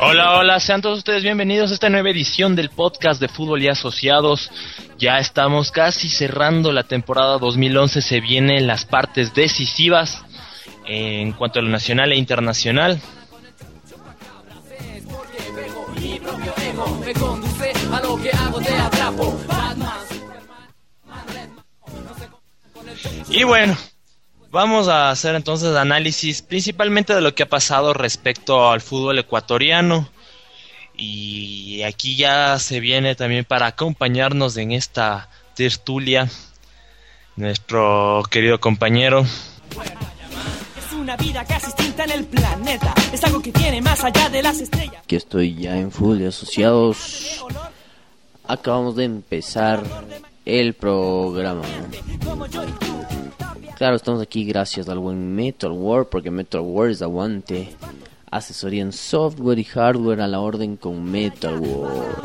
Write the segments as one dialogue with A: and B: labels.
A: Hola, hola, sean todos ustedes bienvenidos a esta nueva edición del podcast de Fútbol y Asociados. Ya estamos casi cerrando la temporada 2011, se vienen las partes decisivas en cuanto a lo nacional e internacional. Y bueno, vamos a hacer entonces análisis principalmente de lo que ha pasado respecto al fútbol ecuatoriano. Y aquí ya se viene también para acompañarnos en esta tertulia nuestro querido compañero
B: Es una vida casi extinta en el planeta. Es algo que tiene más allá de las estrellas.
C: Aquí estoy ya en Fútbol y asociados. Acabamos de empezar el programa.
B: Como yo y tú.
C: Claro, estamos aquí gracias al buen Metal World, porque Metal World es aguante. Asesoría en software y hardware a la orden con Metal World.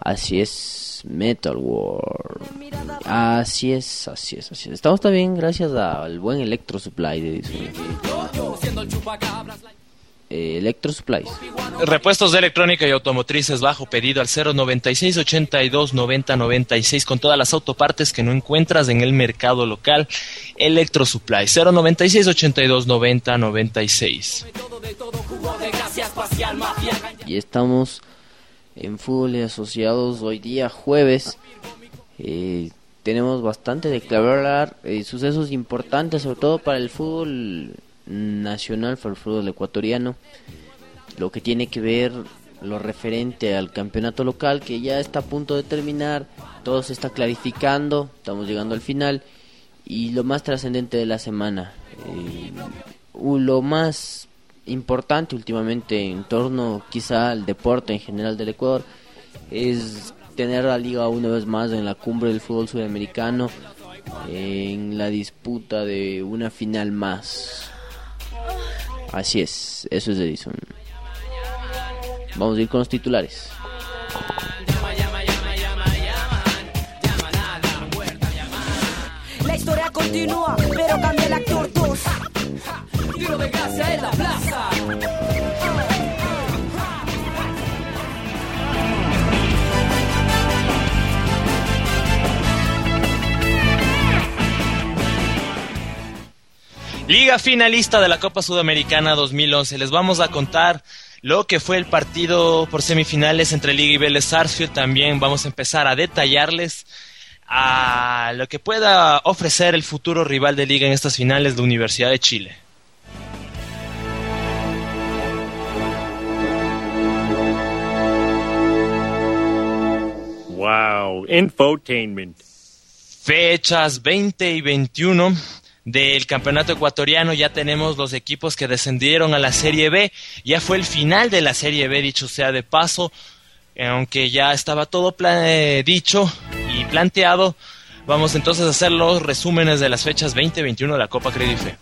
C: Así es, Metal World. Así es, así es, así es. Estamos también gracias al buen Electro Supply de Disney. Eh, Electro Supplies.
A: Repuestos de electrónica y automotrices bajo pedido al 096 82 90 96 con todas las autopartes que no encuentras en el mercado local. Electro Supply 096 82 90 96.
D: todo de todo jugo de gracia espacial mafia
C: Y estamos en Fútbol y Asociados hoy día jueves. Eh, tenemos bastante de que hablar, eh, sucesos importantes, sobre todo para el fútbol nacional, para el fútbol ecuatoriano. Lo que tiene que ver lo referente al campeonato local que ya está a punto de terminar, todo se está clarificando, estamos llegando al final. Y lo más trascendente de la semana, eh, lo más importante últimamente en torno quizá al deporte en general del Ecuador es tener la liga una vez más en la cumbre del fútbol sudamericano en la disputa de una final más. Así es, eso es Edison. Vamos a ir con los titulares.
B: La historia continúa, pero cambia el actor 2.
D: tiro de gracia en la plaza
A: Liga finalista de la Copa Sudamericana 2011. Les vamos a contar lo que fue el partido por semifinales entre Liga y Vélez Sarsfield. También vamos a empezar a detallarles a lo que pueda ofrecer el futuro rival de Liga en estas finales de Universidad de Chile.
E: Wow, infotainment.
A: Fechas 20 y 21 del campeonato ecuatoriano. Ya tenemos los equipos que descendieron a la Serie B. Ya fue el final de la Serie B, dicho sea de paso. Eh, Aunque ya estaba todo eh, dicho y planteado. Vamos entonces a hacer los resúmenes de las fechas 20 y 21 de la Copa Credife.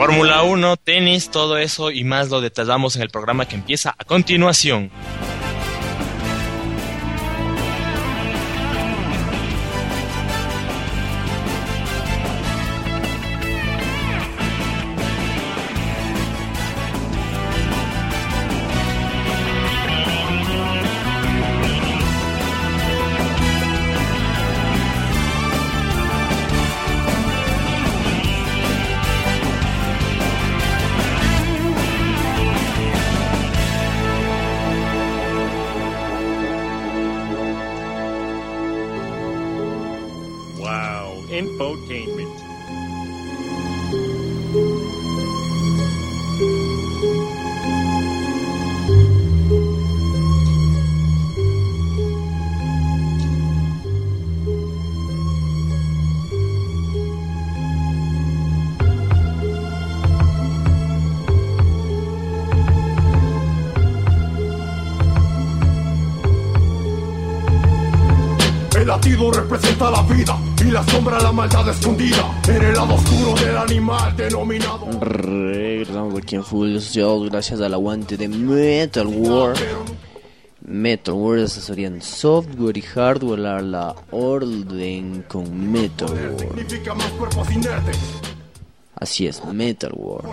A: Fórmula 1, tenis, todo eso y más lo detallamos en el programa que empieza a continuación.
F: La vida y la sombra la maldad escondida en el lado oscuro del animal denominado.
C: Regresamos aquí en Full Social gracias al aguante de Metal War. Metal War es asesoría en software y hardware a la orden con Metal War. Así es, Metal War.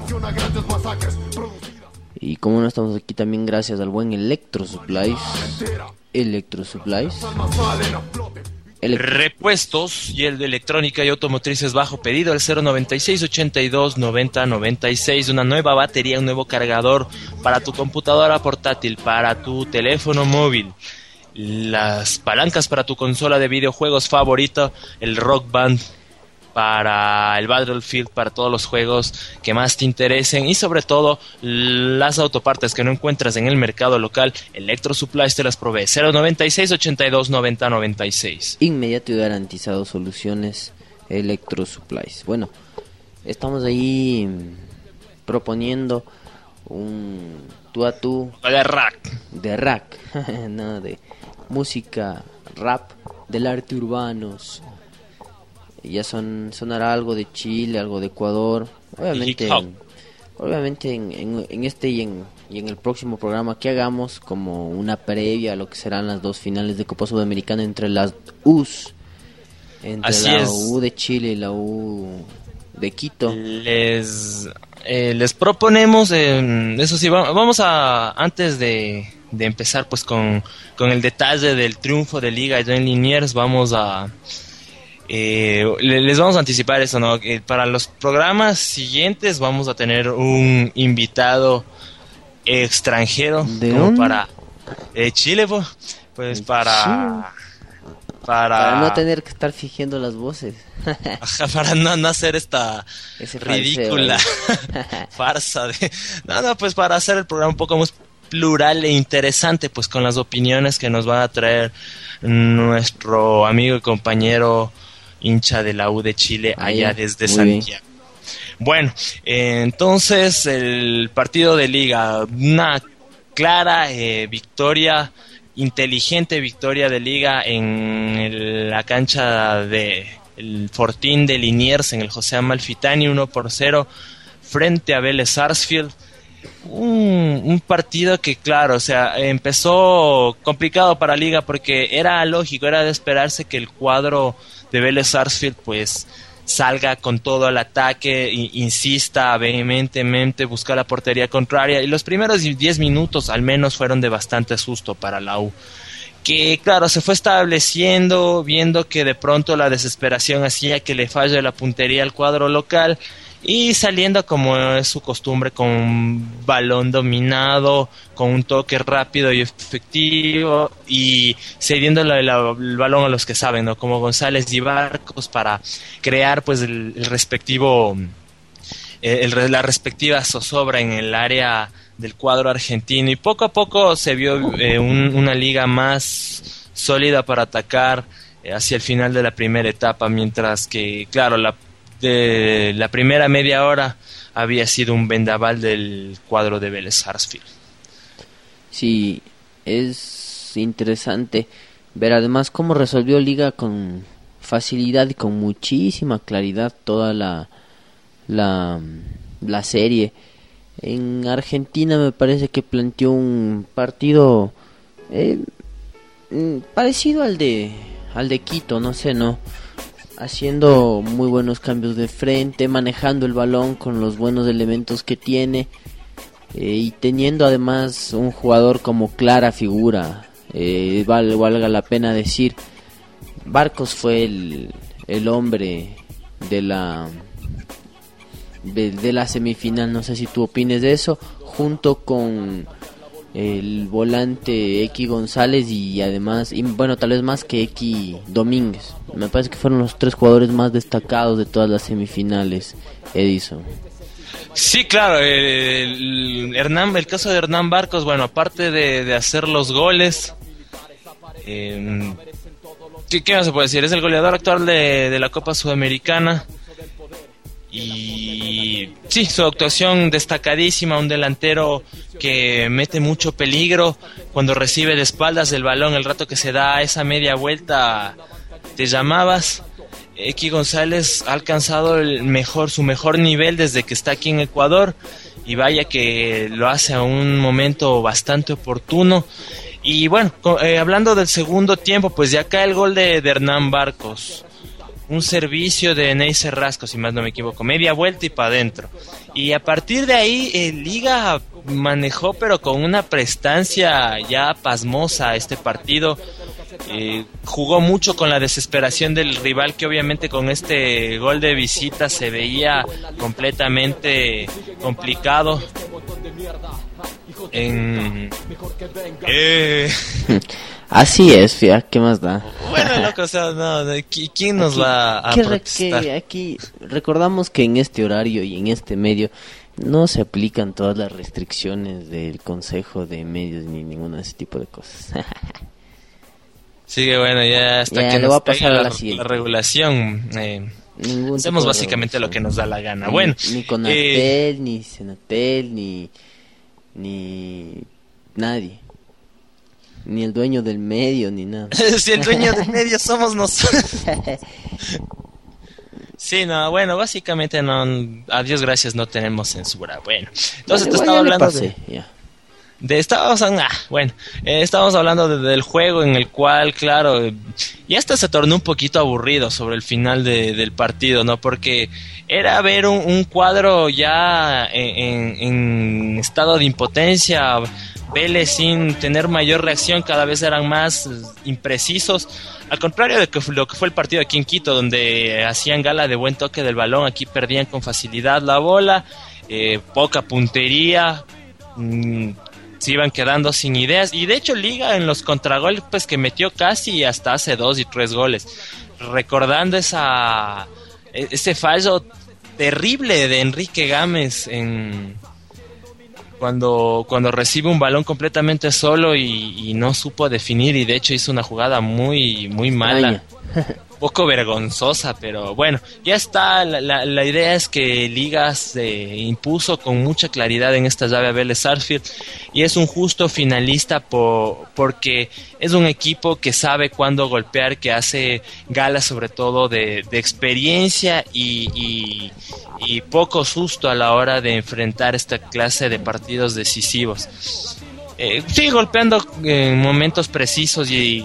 C: Y como no estamos aquí también gracias al buen Electro Supplies. Electro Supplies.
A: Repuestos y el de electrónica y automotrices bajo pedido el 096 82 90 96 una nueva batería, un nuevo cargador para tu computadora portátil, para tu teléfono móvil, las palancas para tu consola de videojuegos favorita, el Rock Band para el Battlefield, para todos los juegos que más te interesen y sobre todo las autopartes que no encuentras en el mercado local, Electro Supplies te las provee 096 82 90 96.
C: inmediato y garantizado soluciones Electro Supplies. Bueno, estamos ahí proponiendo un tú a tú
A: De rack.
C: de rack, no, de música rap del arte urbanos. Ya son sonará algo de Chile, algo de Ecuador, obviamente, en- obviamente en, en- en este y en, y en el próximo programa que hagamos como una previa a lo que serán las dos finales de Copa Sudamericana entre las U's, entre
A: Así
C: la
A: es.
C: U de Chile y la U de Quito.
A: Les, eh, les proponemos, eh, eso sí, va- vamos a, antes de, de empezar pues con, con el detalle del triunfo de Liga en Liniers, vamos a... eh, le- les vamos a anticipar eso, ¿no? Que para los programas siguientes vamos a tener un invitado extranjero
C: ¿De
A: como
C: dónde?
A: para eh, Chile, po. pues para... Para,
C: Para no tener que estar fingiendo las voces.
A: Ajá, para no, no hacer esta
C: Ese
A: ridícula
C: ¿eh?
A: farsa de no no pues para hacer el programa un poco más plural e interesante pues con las opiniones que nos va a traer nuestro amigo y compañero hincha de la U de Chile
C: Ah,
A: allá desde. Santiago. Bueno eh, entonces el partido de liga una clara eh, victoria inteligente victoria de liga en el- la cancha de el Fortín de Liniers en el José Amalfitani 1 por 0 frente a Vélez Sarsfield. Un, un partido que claro, o sea, empezó complicado para Liga porque era lógico, era de esperarse que el cuadro de Vélez Sarsfield pues salga con todo al ataque, i- insista vehementemente, busca la portería contraria y los primeros 10 minutos al menos fueron de bastante susto para la U que claro, se fue estableciendo, viendo que de pronto la desesperación hacía que le falle la puntería al cuadro local y saliendo como es su costumbre con un balón dominado, con un toque rápido y efectivo y cediendo el balón a los que saben, ¿no? como González y Barcos para crear pues el, respectivo eh, el la respectiva zozobra en el área del cuadro argentino y poco a poco se vio eh, un- una liga más sólida para atacar eh, hacia el final de la primera etapa mientras que claro la de la primera media hora había sido un vendaval del cuadro de Vélez Sarsfield
C: Sí, es interesante ver además cómo resolvió Liga con facilidad y con muchísima claridad toda la, la, la serie. En Argentina me parece que planteó un partido eh, mm, parecido al de al de Quito, no sé, no haciendo muy buenos cambios de frente, manejando el balón con los buenos elementos que tiene eh, y teniendo además un jugador como clara figura, eh, val- valga la pena decir, Barcos fue el, el hombre de la de la semifinal, no sé si tú opines de eso, junto con el volante X González y además, y bueno, tal vez más que X Domínguez. Me parece que fueron los tres jugadores más destacados de todas las semifinales, Edison.
A: Sí, claro, el, Hernán, el caso de Hernán Barcos, bueno, aparte de, de hacer los goles, eh, ¿qué, ¿qué más se puede decir? Es el goleador actual de, de la Copa Sudamericana. Y sí, su actuación destacadísima, un delantero que mete mucho peligro cuando recibe de espaldas el balón, el rato que se da esa media vuelta, te llamabas. X González ha alcanzado el mejor, su mejor nivel desde que está aquí en Ecuador y vaya que lo hace a un momento bastante oportuno. Y bueno, eh, hablando del segundo tiempo, pues ya cae el gol de Hernán Barcos. Un servicio de Ney Cerrasco, si más no me equivoco. Media vuelta y para adentro. Y a partir de ahí, eh, Liga manejó, pero con una prestancia ya pasmosa este partido. Eh, jugó mucho con la desesperación del rival que obviamente con este gol de visita se veía completamente complicado. En... Eh,
C: Así es, fía, ¿qué más da?
A: bueno, loco, o sea, no, no, ¿qui- ¿quién nos
C: Aquí-
A: va a
C: ¿qué re-
A: protestar?
C: qué- aquí recordamos que en este horario y en este medio no se aplican todas las restricciones del Consejo de Medios ni ninguno de ese tipo de cosas.
A: Sí, que bueno, ya hasta
C: Ya,
A: que nos
C: voy a pasar
A: caiga
C: a
A: la,
C: la
A: la regulación. eh, hacemos básicamente lo que nos da la gana.
C: Ni-
A: Bueno,
C: ni con
A: eh,
C: ni Senatel, ni ni nadie, ni el dueño del medio, ni nada.
A: si el dueño del medio somos nosotros. Sí, no, bueno, básicamente no, a Dios gracias no tenemos censura. Bueno, entonces te estaba hablando
C: pasé,
A: de,
C: ya.
A: de estábamos, ah, bueno, eh, estábamos hablando de- del juego en el cual, claro, eh, ya hasta se tornó un poquito aburrido sobre el final de- del partido, ¿no? Porque era ver un, un cuadro ya en, en- en estado de impotencia, Vélez sin tener mayor reacción, cada vez eran más eh, imprecisos. Al contrario de lo que fue el partido aquí en Quito, donde hacían gala de buen toque del balón, aquí perdían con facilidad la bola, eh, poca puntería, mm, se iban quedando sin ideas. Y de hecho, Liga en los contragolpes pues, que metió casi hasta hace dos y tres goles. Recordando esa e- ese fallo terrible de Enrique Gámez en cuando, cuando recibe un balón completamente solo y, no supo definir y de hecho hizo una jugada muy muy mala. Poco vergonzosa, pero bueno, ya está. La, la- la idea es que Ligas se impuso con mucha claridad en esta llave a Vélez Sarsfield y es un justo finalista po- porque es un equipo que sabe cuándo golpear, que hace gala sobre todo de, de experiencia y, y- y poco susto a la hora de enfrentar esta clase de partidos decisivos. Eh, sigue golpeando en momentos precisos y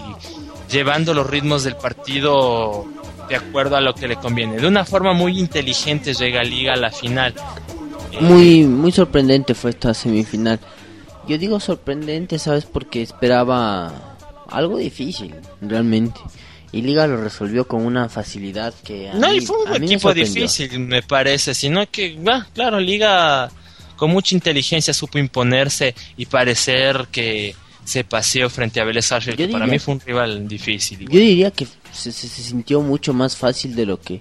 A: llevando los ritmos del partido de acuerdo a lo que le conviene. De una forma muy inteligente llega Liga a la final.
C: Muy, muy sorprendente fue esta semifinal. Yo digo sorprendente, ¿sabes? Porque esperaba algo difícil, realmente. Y Liga lo resolvió con una facilidad que a
A: no,
C: mí,
A: y fue un
C: me
A: equipo
C: sorprendió.
A: difícil, me parece, sino que, va, claro, Liga con mucha inteligencia supo imponerse y parecer que se paseó frente a Vélez Sarsfield,
C: Yo
A: que para mí fue un rival difícil.
C: Yo diría que se, se- se sintió mucho más fácil de lo que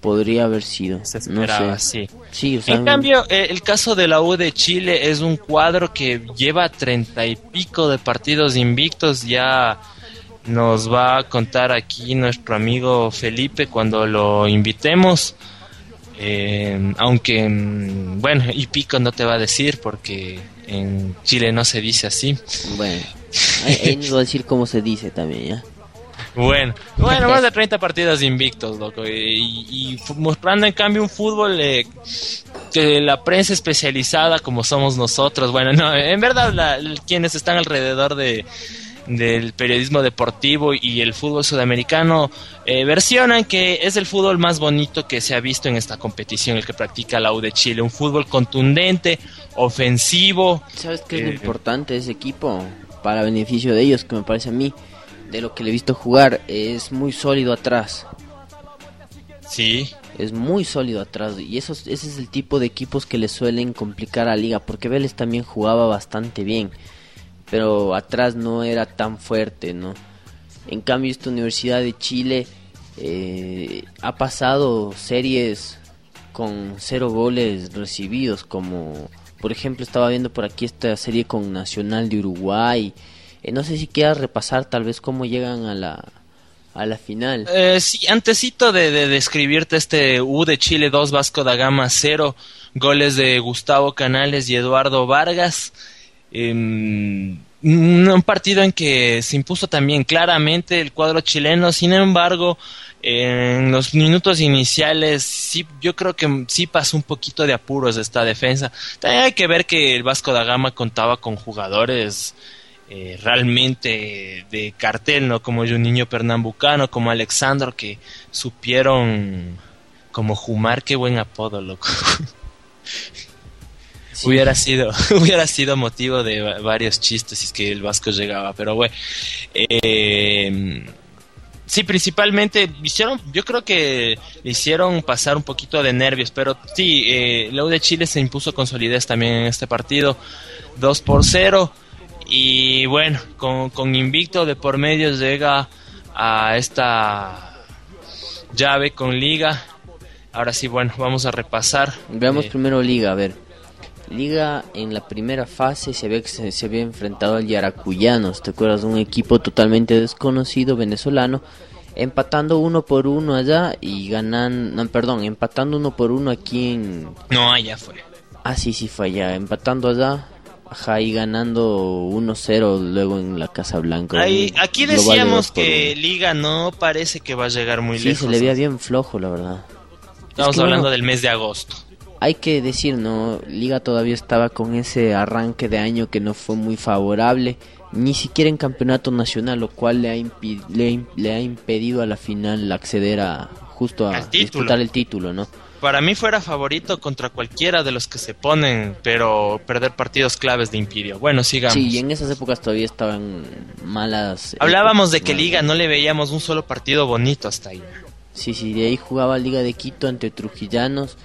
C: podría haber sido.
A: Se
C: no
A: esperaba,
C: sé.
A: sí.
C: Sí, o sea,
A: En cambio, eh, el caso de la U de Chile es un cuadro que lleva treinta y pico de partidos invictos. Ya nos va a contar aquí nuestro amigo Felipe cuando lo invitemos. Eh, aunque, mm, bueno, y pico no te va a decir porque en Chile no se dice así.
C: Bueno, ahí, nos va a decir cómo se dice también, ¿ya?
A: Bueno, bueno, más de 30 partidos invictos, loco. Y, y mostrando en cambio un fútbol eh, que la prensa especializada como somos nosotros, bueno, no, en verdad la- quienes están alrededor de del periodismo deportivo y el fútbol sudamericano eh, versionan que es el fútbol más bonito que se ha visto en esta competición, el que practica la U de Chile, un fútbol contundente, ofensivo,
C: ¿Sabes qué es lo
A: Eh,
C: importante de ese equipo? Para beneficio de ellos, que me parece a mí, de lo que le he visto jugar, es muy sólido atrás.
A: Sí,
C: es muy sólido atrás y eso, ese es el tipo de equipos que le suelen complicar a la liga porque Vélez también jugaba bastante bien pero atrás no era tan fuerte no en cambio esta Universidad de Chile eh, ha pasado series con cero goles recibidos como por ejemplo estaba viendo por aquí esta serie con Nacional de Uruguay. Eh, no sé si quieras repasar tal vez cómo llegan a la a la final.
A: Eh, sí, antesito de, de describirte este U de Chile 2 Vasco da Gama 0, goles de Gustavo Canales y Eduardo Vargas. Em, un partido en que se impuso también claramente el cuadro chileno, sin embargo, en los minutos iniciales sí, yo creo que sí pasó un poquito de apuros esta defensa. También hay que ver que el Vasco da Gama contaba con jugadores eh, realmente de cartel, ¿no? Como Juninho Pernambucano, como Alexandro, que supieron como Jumar, qué buen apodo, loco. Hubiera sido, hubiera sido motivo de va- varios chistes si es que el Vasco llegaba, pero bueno. Eh, sí, principalmente hicieron, yo creo que le hicieron pasar un poquito de nervios, pero sí, eh, la U de Chile se impuso con solidez también en este partido, 2 por 0. Y bueno, con, con invicto de por medio llega a esta llave con liga. Ahora sí, bueno, vamos a repasar.
C: Veamos
A: Eh,
C: primero Liga, a ver. Liga en la primera fase se que se, había enfrentado al Yaracuyanos, ¿te acuerdas? Un equipo totalmente desconocido venezolano, empatando uno por uno allá y ganando, no, perdón, empatando uno por uno aquí en...
A: No, allá fue.
C: Ah, sí, sí, fue allá, empatando allá, ajá, y ganando 1-0 luego en la Casa Blanca.
A: Ahí, aquí decíamos que
C: uno.
A: Liga no parece que va a llegar muy
C: Sí,
A: lejos.
C: se le veía bien flojo, la verdad.
A: Estamos
C: Es que,
A: hablando
C: bueno,
A: del mes de agosto.
C: Hay que decir, ¿no? Liga todavía estaba con ese arranque de año que no fue muy favorable, ni siquiera en campeonato nacional, lo cual le ha, impi- le, ha im- le ha impedido a la final acceder a justo a disputar el título, ¿no?
A: Para mí fuera favorito contra cualquiera de los que se ponen, pero perder partidos claves le impidió. Bueno, sigamos.
C: Sí, y en esas épocas todavía estaban malas.
A: Hablábamos de que. Liga no le veíamos un solo partido bonito hasta ahí.
C: Sí, sí, de ahí jugaba Liga de Quito ante Trujillanos.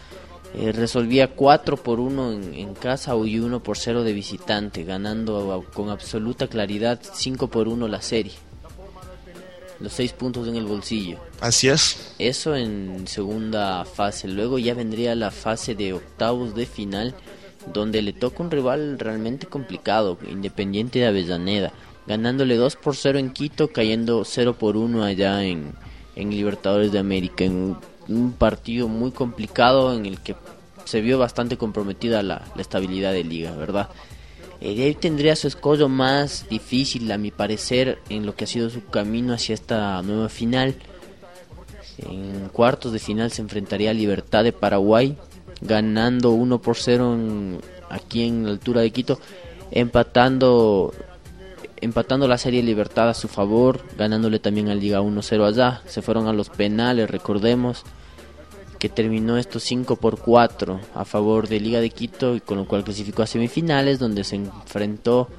C: Eh, resolvía 4 por 1 en, en casa y 1 por 0 de visitante, ganando con absoluta claridad 5 por 1 la serie. Los 6 puntos en el bolsillo.
A: Así es.
C: Eso en segunda fase. Luego ya vendría la fase de octavos de final, donde le toca un rival realmente complicado, Independiente de Avellaneda, ganándole 2 por 0 en Quito, cayendo 0 por 1 allá en, en Libertadores de América, en un, partido muy complicado en el que se vio bastante comprometida la, estabilidad de liga, ¿verdad? Eh, de tendría su escollo más difícil, a mi parecer, en lo que ha sido su camino hacia esta nueva final. En cuartos de final se enfrentaría a Libertad de Paraguay, ganando 1 por 0 en- aquí en la altura de Quito, empatando empatando la serie Libertad a su favor, ganándole también al Liga 1-0 allá. Se fueron a los penales, recordemos que terminó esto 5 por 4 a favor de Liga de Quito y con lo cual clasificó a semifinales donde se enfrentó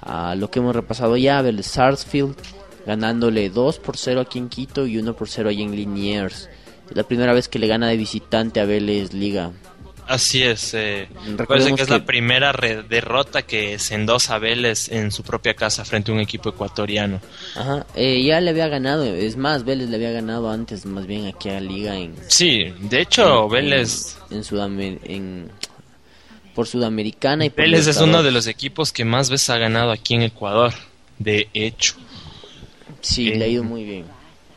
C: a lo que hemos repasado ya, el Sarsfield, ganándole 2 por 0 aquí en Quito y 1 por 0 allá en Liniers. Es la primera vez que le gana de visitante a Vélez Liga.
A: Así es. Eh, parece que es la primera re- derrota que se endosa a Vélez en su propia casa frente a un equipo ecuatoriano.
C: Ajá, eh, ya le había ganado, es más, Vélez le había ganado antes, más bien aquí a Liga en,
A: Sí, de hecho,
C: en-
A: Vélez,
C: en, Sudamer- en- por Sudamericana y por
A: Vélez es uno de los equipos que más veces ha ganado aquí en Ecuador. De hecho.
C: Sí,
A: Eh,
C: le ha ido muy bien.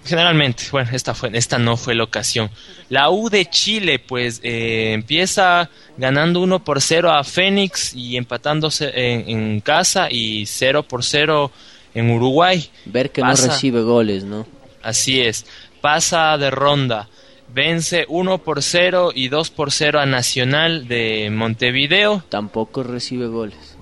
A: Generalmente, bueno, esta, fue, esta no fue la ocasión. La U de Chile, pues, eh, empieza ganando 1 por 0 a Fénix y empatándose en, en casa y 0 por 0 en Uruguay.
C: Ver que
A: pasa.
C: no recibe goles, ¿no?
A: Así es. Pasa de ronda. Vence 1 por 0 y 2 por 0 a Nacional de Montevideo.
C: Tampoco recibe goles.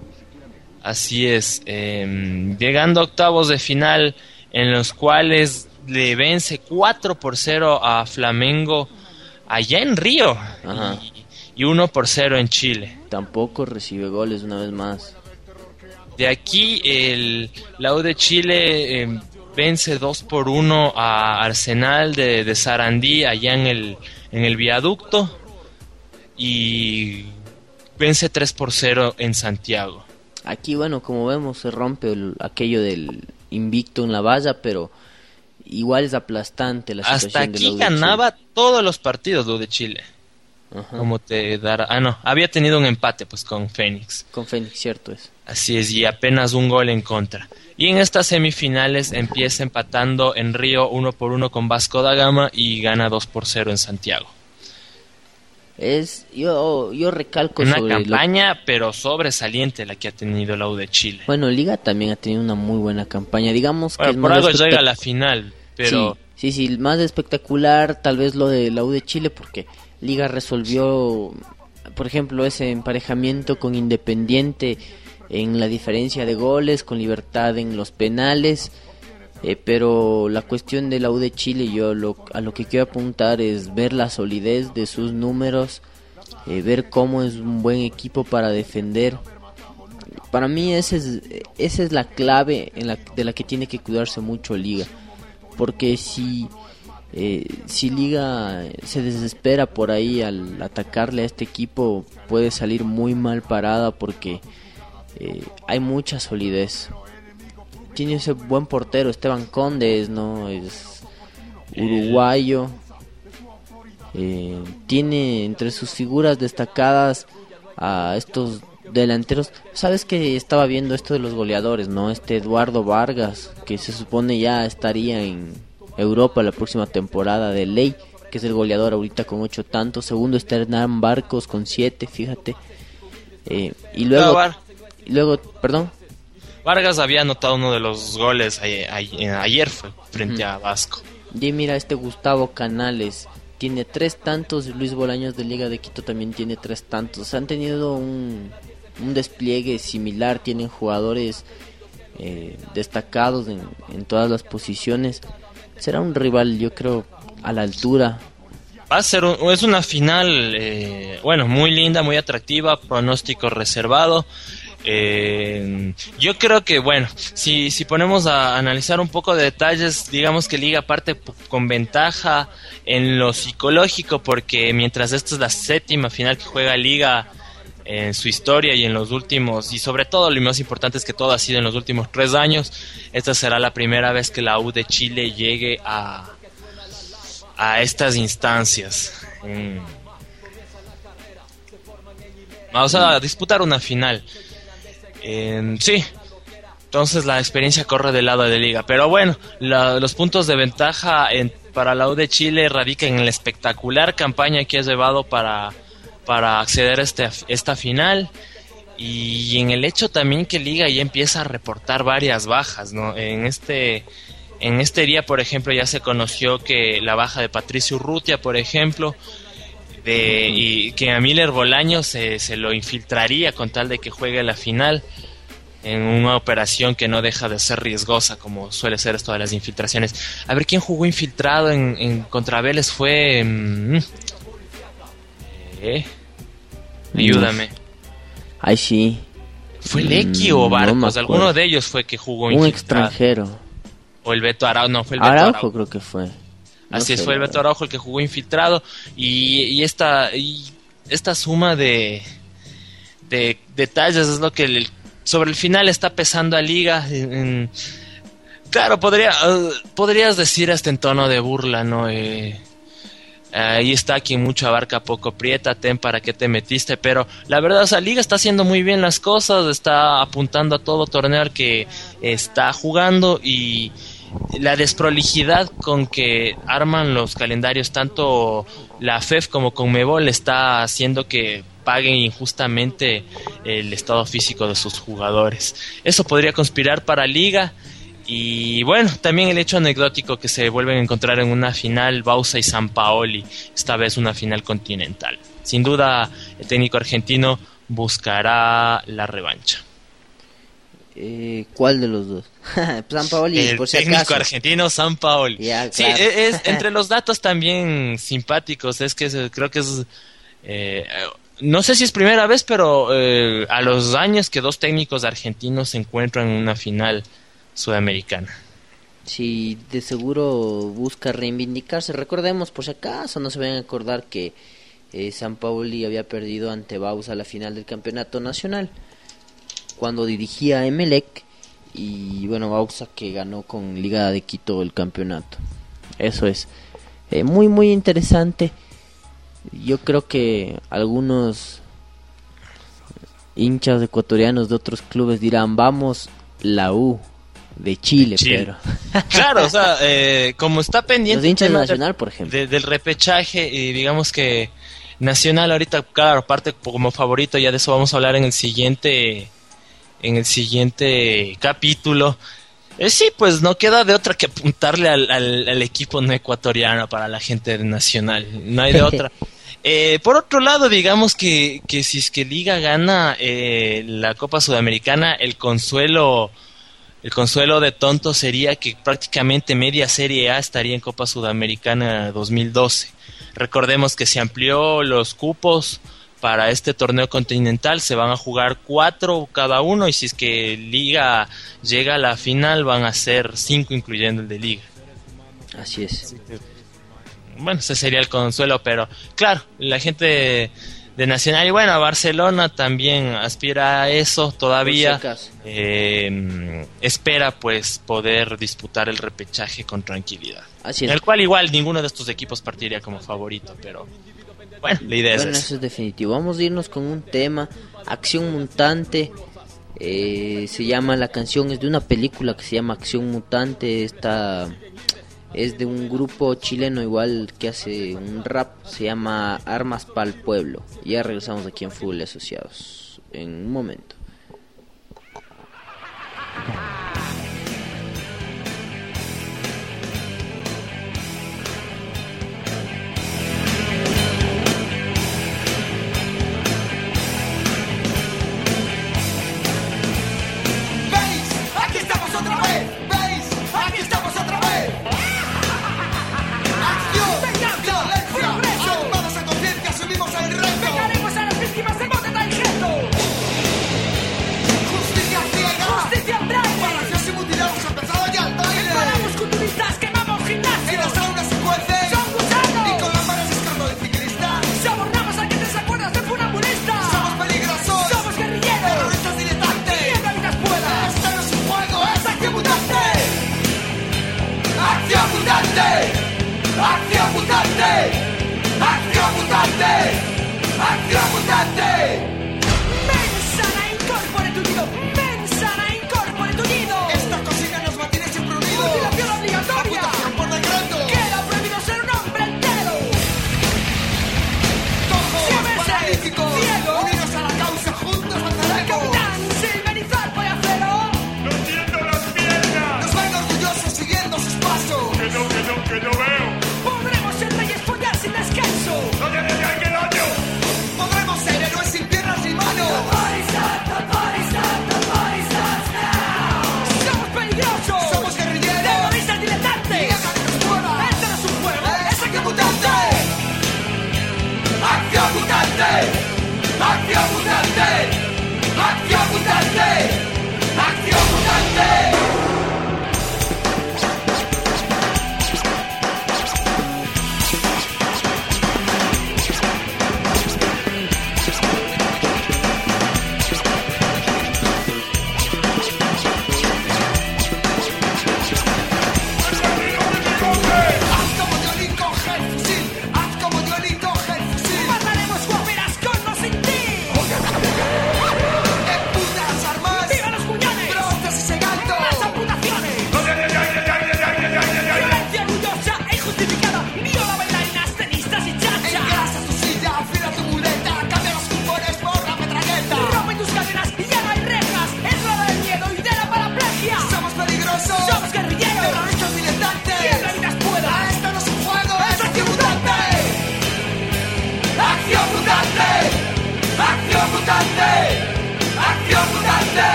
A: Así es. eh, llegando a octavos de final en los cuales le vence 4 por 0 a Flamengo allá en Río.
C: Ajá.
A: Y, y 1 por 0 en Chile.
C: Tampoco recibe goles una vez más.
A: De aquí el, la U de Chile eh, vence 2 por 1 a Arsenal de, de Sarandí allá en el, en el viaducto y vence 3 por 0 en Santiago.
C: Aquí, bueno, como vemos, se rompe el- aquello del invicto en la valla, pero igual es aplastante la
A: Hasta
C: situación de la
A: aquí
C: U de Chile.
A: ganaba todos los partidos lo de Chile.
C: Ajá.
A: Como te dará. Ah, no, había tenido un empate pues con Fénix.
C: Con Fénix, cierto es.
A: Así es, y apenas un gol en contra. Y en estas semifinales empieza empatando en Río uno por uno con Vasco da Gama y gana 2 por 0 en Santiago.
C: Es, yo, yo recalco
A: Una
C: sobre
A: campaña, pero sobresaliente la que ha tenido la U de Chile.
C: Bueno, Liga también ha tenido una muy buena campaña. Digamos que
A: Bueno, por algo
C: espectac-
A: llega a la final, pero
C: Sí, sí, sí, más espectacular tal vez lo de la U de Chile porque Liga resolvió, por ejemplo, ese emparejamiento con Independiente en la diferencia de goles, con libertad en los penales. Eh, pero la cuestión de la U de Chile, yo lo, a lo que quiero apuntar es ver la solidez de sus números, eh, ver cómo es un buen equipo para defender. Para mí esa es, esa es la clave en la, de la que tiene que cuidarse mucho Liga. Porque si, eh, si Liga se desespera por ahí al atacarle a este equipo, puede salir muy mal parada porque eh, hay mucha solidez. Tiene ese buen portero, Esteban Condes, ¿no? Es uruguayo. Eh, tiene entre sus figuras destacadas a estos delanteros. Sabes que estaba viendo esto de los goleadores, ¿no? Este Eduardo Vargas, que se supone ya estaría en Europa la próxima temporada de ley, que es el goleador ahorita con ocho tantos. Segundo está Hernán Barcos con siete, fíjate. Eh, y luego, y luego, perdón,
A: Vargas había anotado uno de los goles ayer, fue frente a Vasco.
C: Y mira, este Gustavo Canales tiene tres tantos y Luis Bolaños de Liga de Quito también tiene tres tantos. Han tenido un, un despliegue similar, tienen jugadores eh, destacados en, en todas las posiciones. Será un rival, yo creo, a la altura.
A: Va a ser un- es una final, eh, bueno, muy linda, muy atractiva, pronóstico reservado. Eh, yo creo que, bueno, si, si ponemos a analizar un poco de detalles, digamos que Liga parte con ventaja en lo psicológico, porque mientras esta es la séptima final que juega Liga en su historia y en los últimos, y sobre todo lo más importante es que todo ha sido en los últimos tres años, esta será la primera vez que la U de Chile llegue a, a estas instancias. Mm. Vamos a disputar una final. Eh, sí, entonces la experiencia corre del lado de Liga. Pero bueno, la- los puntos de ventaja en- para la U de Chile radican en la espectacular campaña que ha llevado para, para acceder a este, esta final. Y en el hecho también que Liga ya empieza a reportar varias bajas, ¿no? En este, en este día, por ejemplo, ya se conoció que la baja de Patricio Urrutia, por ejemplo, de, y que a Miller Bolaño se, se lo infiltraría con tal de que juegue la final en una operación que no deja de ser riesgosa como suele ser esto de las infiltraciones. A ver, ¿quién jugó infiltrado en, en contra Vélez? Fue... mm, eh, ayúdame.
C: Ay, sí,
A: ¿Fue Lecky
C: Mm,
A: o Barcos? Alguno de ellos fue que jugó
C: un
A: infiltrado.
C: extranjero.
A: O el Beto Araujo, no, fue el Beto
C: Araujo
A: Araujo.
C: creo que fue. No
A: Así es,
C: sé,
A: fue el
C: la
A: Beto
C: verdad.
A: Araujo el que jugó infiltrado y, y esta y esta suma de, de detalles es lo que el- sobre el final está pesando a Liga. en- en- claro, podría eh, podrías decir hasta en tono de burla, ¿no? Eh, ahí está quien mucho abarca poco prieta, ten para qué te metiste, pero la verdad, o sea, Liga está haciendo muy bien las cosas, está apuntando a todo torneo al que está jugando y la desprolijidad con que arman los calendarios, tanto la FEF como Conmebol, está haciendo que paguen injustamente el estado físico de sus jugadores. Eso podría conspirar para Liga. Y bueno, también el hecho anecdótico que se vuelven a encontrar en una final Bausa y San Paoli, esta vez una final continental. Sin duda, el técnico argentino buscará la revancha.
C: Eh, ¿Cuál de los dos? San Paoli,
A: el
C: por si
A: técnico
C: acaso.
A: argentino San Paoli.
C: Ya,
A: Sí,
C: claro.
A: e- es, entre los datos también simpáticos es que creo que es eh, no sé si es primera vez, pero eh, a los años que dos técnicos argentinos se encuentran en una final sudamericana.
C: Sí, de seguro busca reivindicarse. Recordemos, por si acaso, no se vayan a acordar que eh, San Pauli había perdido ante Bausa la final del campeonato nacional cuando dirigía a Emelec y bueno, Bausa que ganó con Liga de Quito el campeonato. Eso es eh, muy muy interesante. Yo creo que algunos hinchas ecuatorianos de otros clubes dirán, vamos la U de Chile,
A: Chile.
C: pero
A: Claro, o sea, eh, como está pendiente
C: los hinchas
A: el tema
C: nacional, por ejemplo.
A: de- del repechaje y digamos que Nacional ahorita, claro, parte como favorito, ya de eso vamos a hablar en el siguiente en el siguiente capítulo. Eh, sí, pues no queda de otra que apuntarle al, al- al equipo no ecuatoriano para la gente de Nacional, no hay de otra. Eh, por otro lado, digamos que, que si es que Liga gana eh, la Copa Sudamericana, el consuelo el consuelo de tonto sería que prácticamente media Serie A estaría en Copa Sudamericana 2012. Recordemos que se amplió los cupos para este torneo continental, se van a jugar cuatro cada uno y si es que Liga llega a la final van a ser cinco incluyendo el de Liga.
C: Así es.
A: Bueno, ese sería el consuelo, pero claro, la gente de, Nacional y bueno, Barcelona también aspira a eso todavía. Eh, espera pues poder disputar el repechaje con tranquilidad.
C: Así
A: En
C: es.
A: el cual igual ninguno de estos equipos partiría como favorito, pero bueno, la idea
C: Bueno,
A: es
C: eso es definitivo. Vamos a irnos con un tema, Acción Mutante. eh, se llama, la canción es de una película que se llama Acción Mutante. Esta es de un grupo chileno igual que hace un rap. Se llama Armas Pa'l Pueblo. Ya regresamos aquí en Fútbol Asociados. En un momento.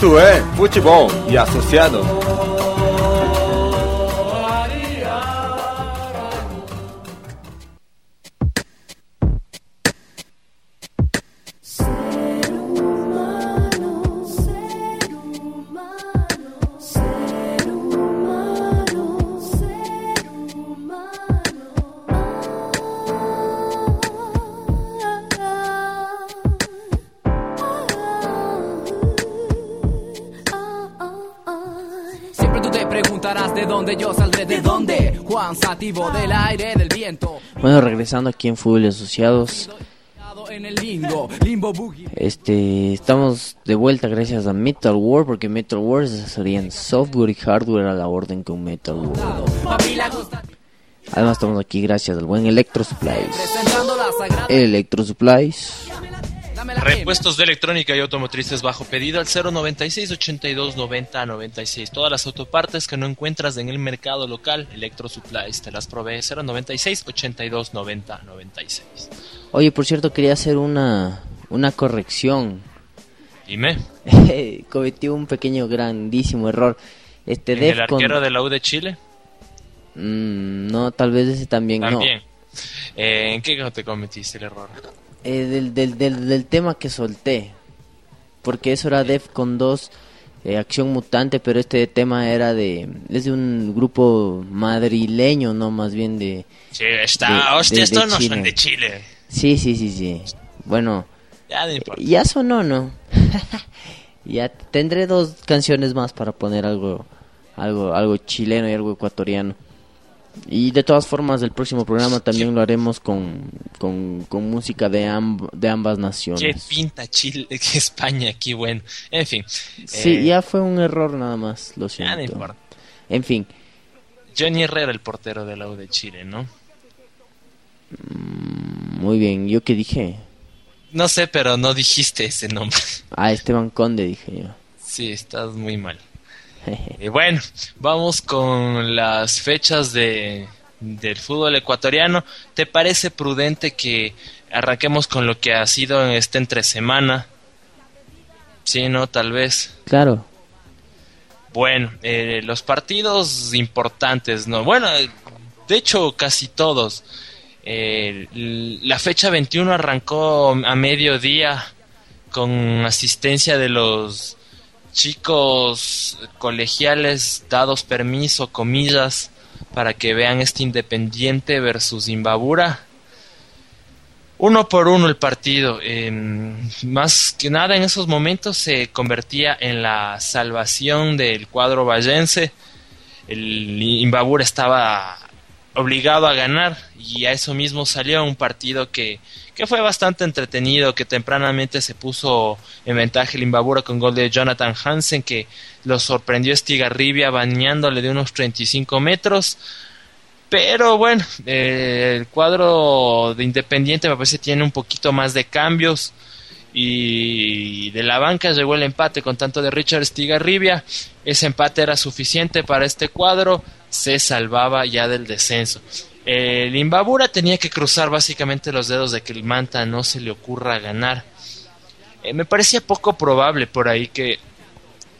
G: Isto é futebol e associado.
C: Regresando aquí en Fútbol Asociados, este, estamos de vuelta gracias a Metal War, porque Metal War serían software y hardware a la orden con Metal War. Además estamos aquí gracias al buen Electro Supplies. Electro Supplies.
A: Repuestos de electrónica y automotrices bajo pedido al 096 82 90 96. Todas las autopartes que no encuentras en el mercado local, Electro Supplies te las provee 096 82 90 96.
C: Oye, por cierto, quería hacer una, una corrección.
A: Dime,
C: Cometí un pequeño, grandísimo error. Este
A: ¿en el arquero de la U de Chile?
C: Mm, no, tal vez ese también, no.
A: También. Eh, ¿En qué te cometiste el error?
C: Eh, del, del, del, del tema que solté. Porque eso era Defcon 2, eh, Acción Mutante, pero este tema era de... Es de un grupo madrileño, no más bien de...
A: Sí, está,
C: De-
A: hostia, estos no
C: Chile.
A: son de Chile.
C: Sí, sí, sí, sí. Bueno,
A: Ya no
C: eh, ya sonó, ¿no? ya tendré dos canciones más para poner algo, algo, algo chileno y algo ecuatoriano. Y de todas formas, el próximo programa también lo haremos con, con, con música de, amb- de ambas
A: ¿Qué
C: naciones.
A: pinta Chile, que España aquí, bueno? En fin.
C: Sí,
A: eh,
C: ya fue un error nada más, lo
A: ya no
C: siento.
A: importa.
C: En fin,
A: Johnny Herrera, el portero de la U de Chile, ¿no?
C: muy bien. ¿Yo qué dije?
A: No sé, pero no dijiste ese nombre.
C: Ah, Esteban Conde dije yo.
A: Sí, estás muy mal. Y bueno, vamos con las fechas de, del fútbol ecuatoriano. ¿Te parece prudente que arranquemos con lo que ha sido en esta entre semana? Sí, no, tal vez.
C: claro.
A: Bueno, eh, los partidos importantes, ¿no? Bueno, de hecho, casi todos. Eh, la fecha 21 arrancó a mediodía con asistencia de los chicos colegiales dados permiso, comillas, para que vean este Independiente versus Imbabura. Uno por uno el partido. eh, más que nada en esos momentos se convertía en la salvación del cuadro vallense. El Imbabura estaba obligado a ganar y a eso mismo salió un partido que, que fue bastante entretenido, que tempranamente se puso en ventaja el Imbabura con gol de Jonathan Hansen que lo sorprendió Estigarribia bañándole de unos 35 metros. Pero bueno, eh, el cuadro de Independiente me parece tiene un poquito más de cambios. Y de la banca llegó el empate con tanto de Richard Stigarribia. Ese empate era suficiente para este cuadro. Se salvaba ya del descenso. El Imbabura tenía que cruzar básicamente los dedos de que el Manta no se le ocurra ganar. Eh, me parecía poco probable por ahí que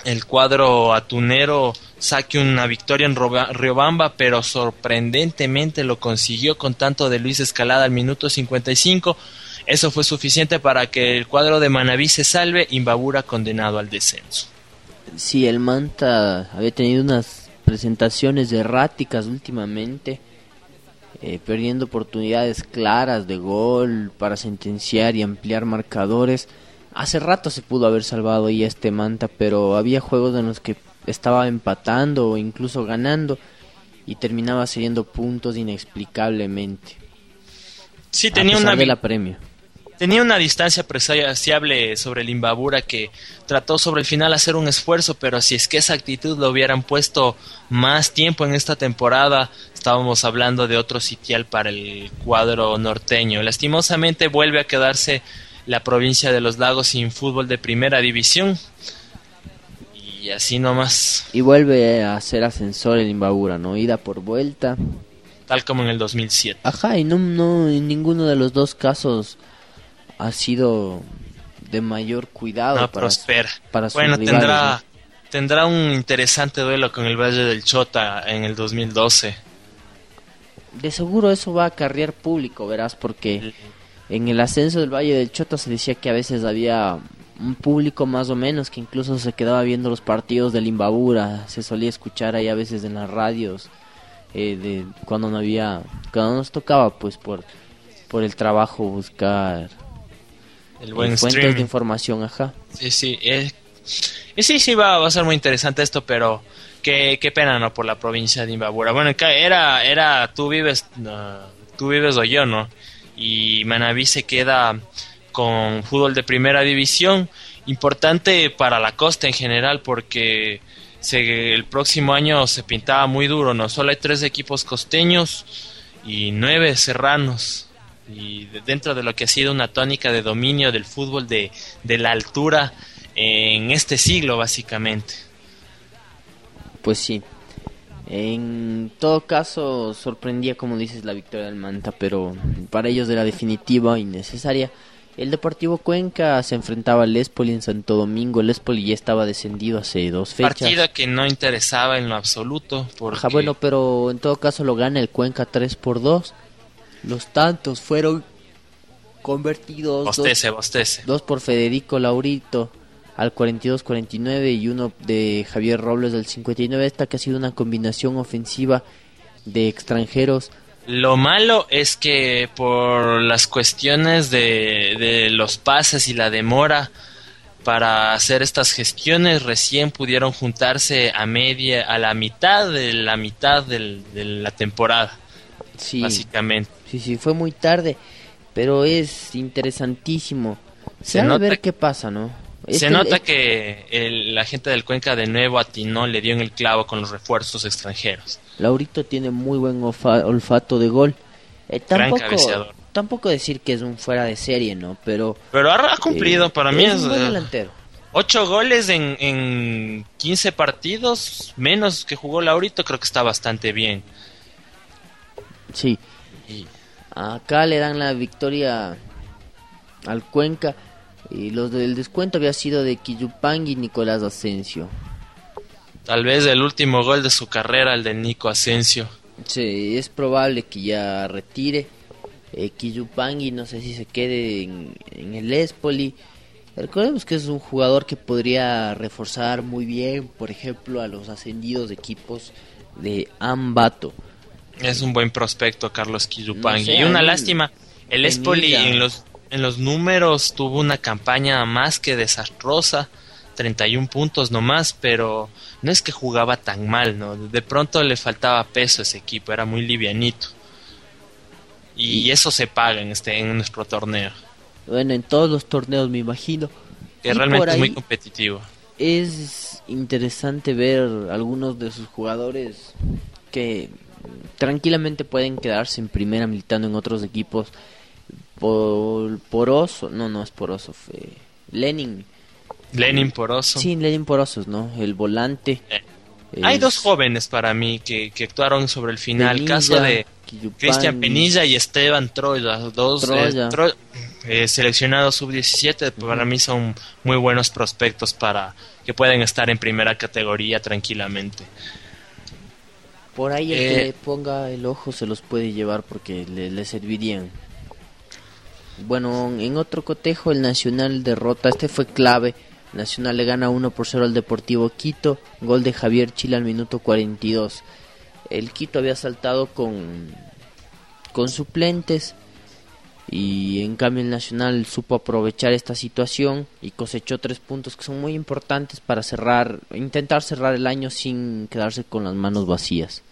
A: el cuadro atunero saque una victoria en Riobamba, pero sorprendentemente lo consiguió con tanto de Luis Escalada al minuto 55. Eso fue suficiente para que el cuadro de Manaví se salve, Imbabura condenado al descenso.
C: Sí, el Manta había tenido unas presentaciones erráticas últimamente, eh, perdiendo oportunidades claras de gol para sentenciar y ampliar marcadores. Hace rato se pudo haber salvado ya este Manta, pero había juegos en los que estaba empatando o incluso ganando y terminaba cediendo puntos inexplicablemente.
A: Sí, tenía
C: a pesar
A: una,
C: de la.
A: Tenía una distancia apreciable sobre el Imbabura que trató sobre el final hacer un esfuerzo, pero si es que esa actitud lo hubieran puesto más tiempo en esta temporada, estábamos hablando de otro sitial para el cuadro norteño. Lastimosamente vuelve a quedarse la provincia de los lagos sin fútbol de primera división. Y así nomás,
C: Y vuelve a ser ascensor el Imbabura, ¿no? Ida por vuelta.
A: tal como en el 2007.
C: Ajá, y no, no, en ninguno de los dos casos ha sido de mayor cuidado
A: No
C: para,
A: prospera.
C: para sus
A: Bueno,
C: rivales,
A: tendrá,
C: ¿no?
A: tendrá un interesante duelo con el Valle del Chota en el 2012.
C: De seguro eso va a acarrear público, verás, porque en el ascenso del Valle del Chota se decía que a veces había un público más o menos que incluso se quedaba viendo los partidos del Imbabura, se solía escuchar ahí a veces en las radios eh, de cuando no había, cuando nos tocaba pues por por el trabajo buscar
A: El buen
C: fuentes
A: streaming.
C: de información, ajá.
A: Sí, sí. y sí, sí, va, va a ser muy interesante esto, pero qué, qué pena, ¿no? Por la provincia de Imbabura. Bueno, era, era, tú vives, ah, tú vives o yo, ¿no? Y Manaví se queda con fútbol de primera división, importante para la costa en general, porque se, el próximo año se pintaba muy duro, ¿no? Solo hay tres equipos costeños y nueve serranos. Y de- dentro de lo que ha sido una tónica de dominio del fútbol de, de la altura en este siglo, básicamente.
C: Pues sí. En todo caso, sorprendía, como dices, la victoria del Manta, pero para ellos era definitiva y necesaria. El Deportivo Cuenca se enfrentaba al Espoli en Santo Domingo. El Espoli ya estaba descendido hace dos fechas.
A: Partido que no interesaba en lo absoluto. Porque
C: Ajá, bueno, pero en todo caso lo gana el Cuenca 3 por 2. Los tantos fueron convertidos. dos-
A: Bostece, bostece.
C: Dos por Federico Laurito al 42-49 y uno de Javier Robles del 59. Esta que ha sido una combinación ofensiva de extranjeros.
A: Lo malo es que por las cuestiones de, de los pases y la demora para hacer estas gestiones recién pudieron juntarse a media a la mitad de la mitad del- de la temporada
C: Sí,
A: básicamente
C: sí, sí, fue muy tarde, pero es interesantísimo.
A: Se nota
C: ver qué pasa, ¿no?
A: se nota que el- la gente del Cuenca de nuevo atinó le dio en el clavo con los refuerzos extranjeros
C: Laurito tiene muy buen olfa- olfato de gol. Eh, tampoco, tampoco decir que es un fuera de serie, ¿no? Pero
A: pero ha, cumplido
C: eh,
A: para mí es,
C: un buen
A: eh,
C: delantero.
A: Ocho goles en, en 15 partidos, menos que jugó Laurito, creo que está bastante bien.
C: Sí.
A: Y
C: Acá le dan la victoria al Cuenca. Y los del descuento había sido de Quillupangui y Nicolás Asensio.
A: tal vez el último gol de su carrera, el de Nico Asensio.
C: Sí, es probable que ya retire. Eh, Quillupangui no sé si se quede en, en el Espoli. Recordemos que es un jugador que podría reforzar muy bien, por ejemplo, a los ascendidos de equipos de Ambato.
A: Es un buen prospecto, Carlos.
C: No sé,
A: y una lástima, el Espoli en los, en los números tuvo una campaña más que desastrosa. 31 puntos nomás, pero no es que jugaba tan mal, ¿no? De pronto le faltaba peso a ese equipo, era muy livianito. Y eso se paga en, este, en nuestro torneo,
C: Bueno, en todos los torneos me imagino.
A: que
C: Y
A: realmente es muy competitivo.
C: es interesante ver algunos de sus jugadores que tranquilamente pueden quedarse en primera militando en otros equipos por Poroso, no, no es Poroso, fue Lenin.
A: Lenin Poroso.
C: Sí, Lenin Porosos, ¿no? El volante.
A: Eh, Hay dos jóvenes para mí que, que actuaron sobre el final.
C: Penilla,
A: caso de. Cristian Penilla y Esteban Troya, dos eh,
C: Troya.
A: Eh, seleccionados sub-17. Para mí son muy buenos prospectos para que pueden estar en primera categoría tranquilamente.
C: Por ahí el
A: Eh,
C: que le ponga el ojo se los puede llevar porque le, le servirían. Bueno, en otro cotejo el Nacional derrota, este fue clave. Nacional le gana 1 por 0 al Deportivo Quito, gol de Javier Chile al minuto 42. El Quito había saltado con, con suplentes y en cambio el Nacional supo aprovechar esta situación y cosechó tres puntos que son muy importantes para cerrar, intentar cerrar el año sin quedarse con las manos vacías.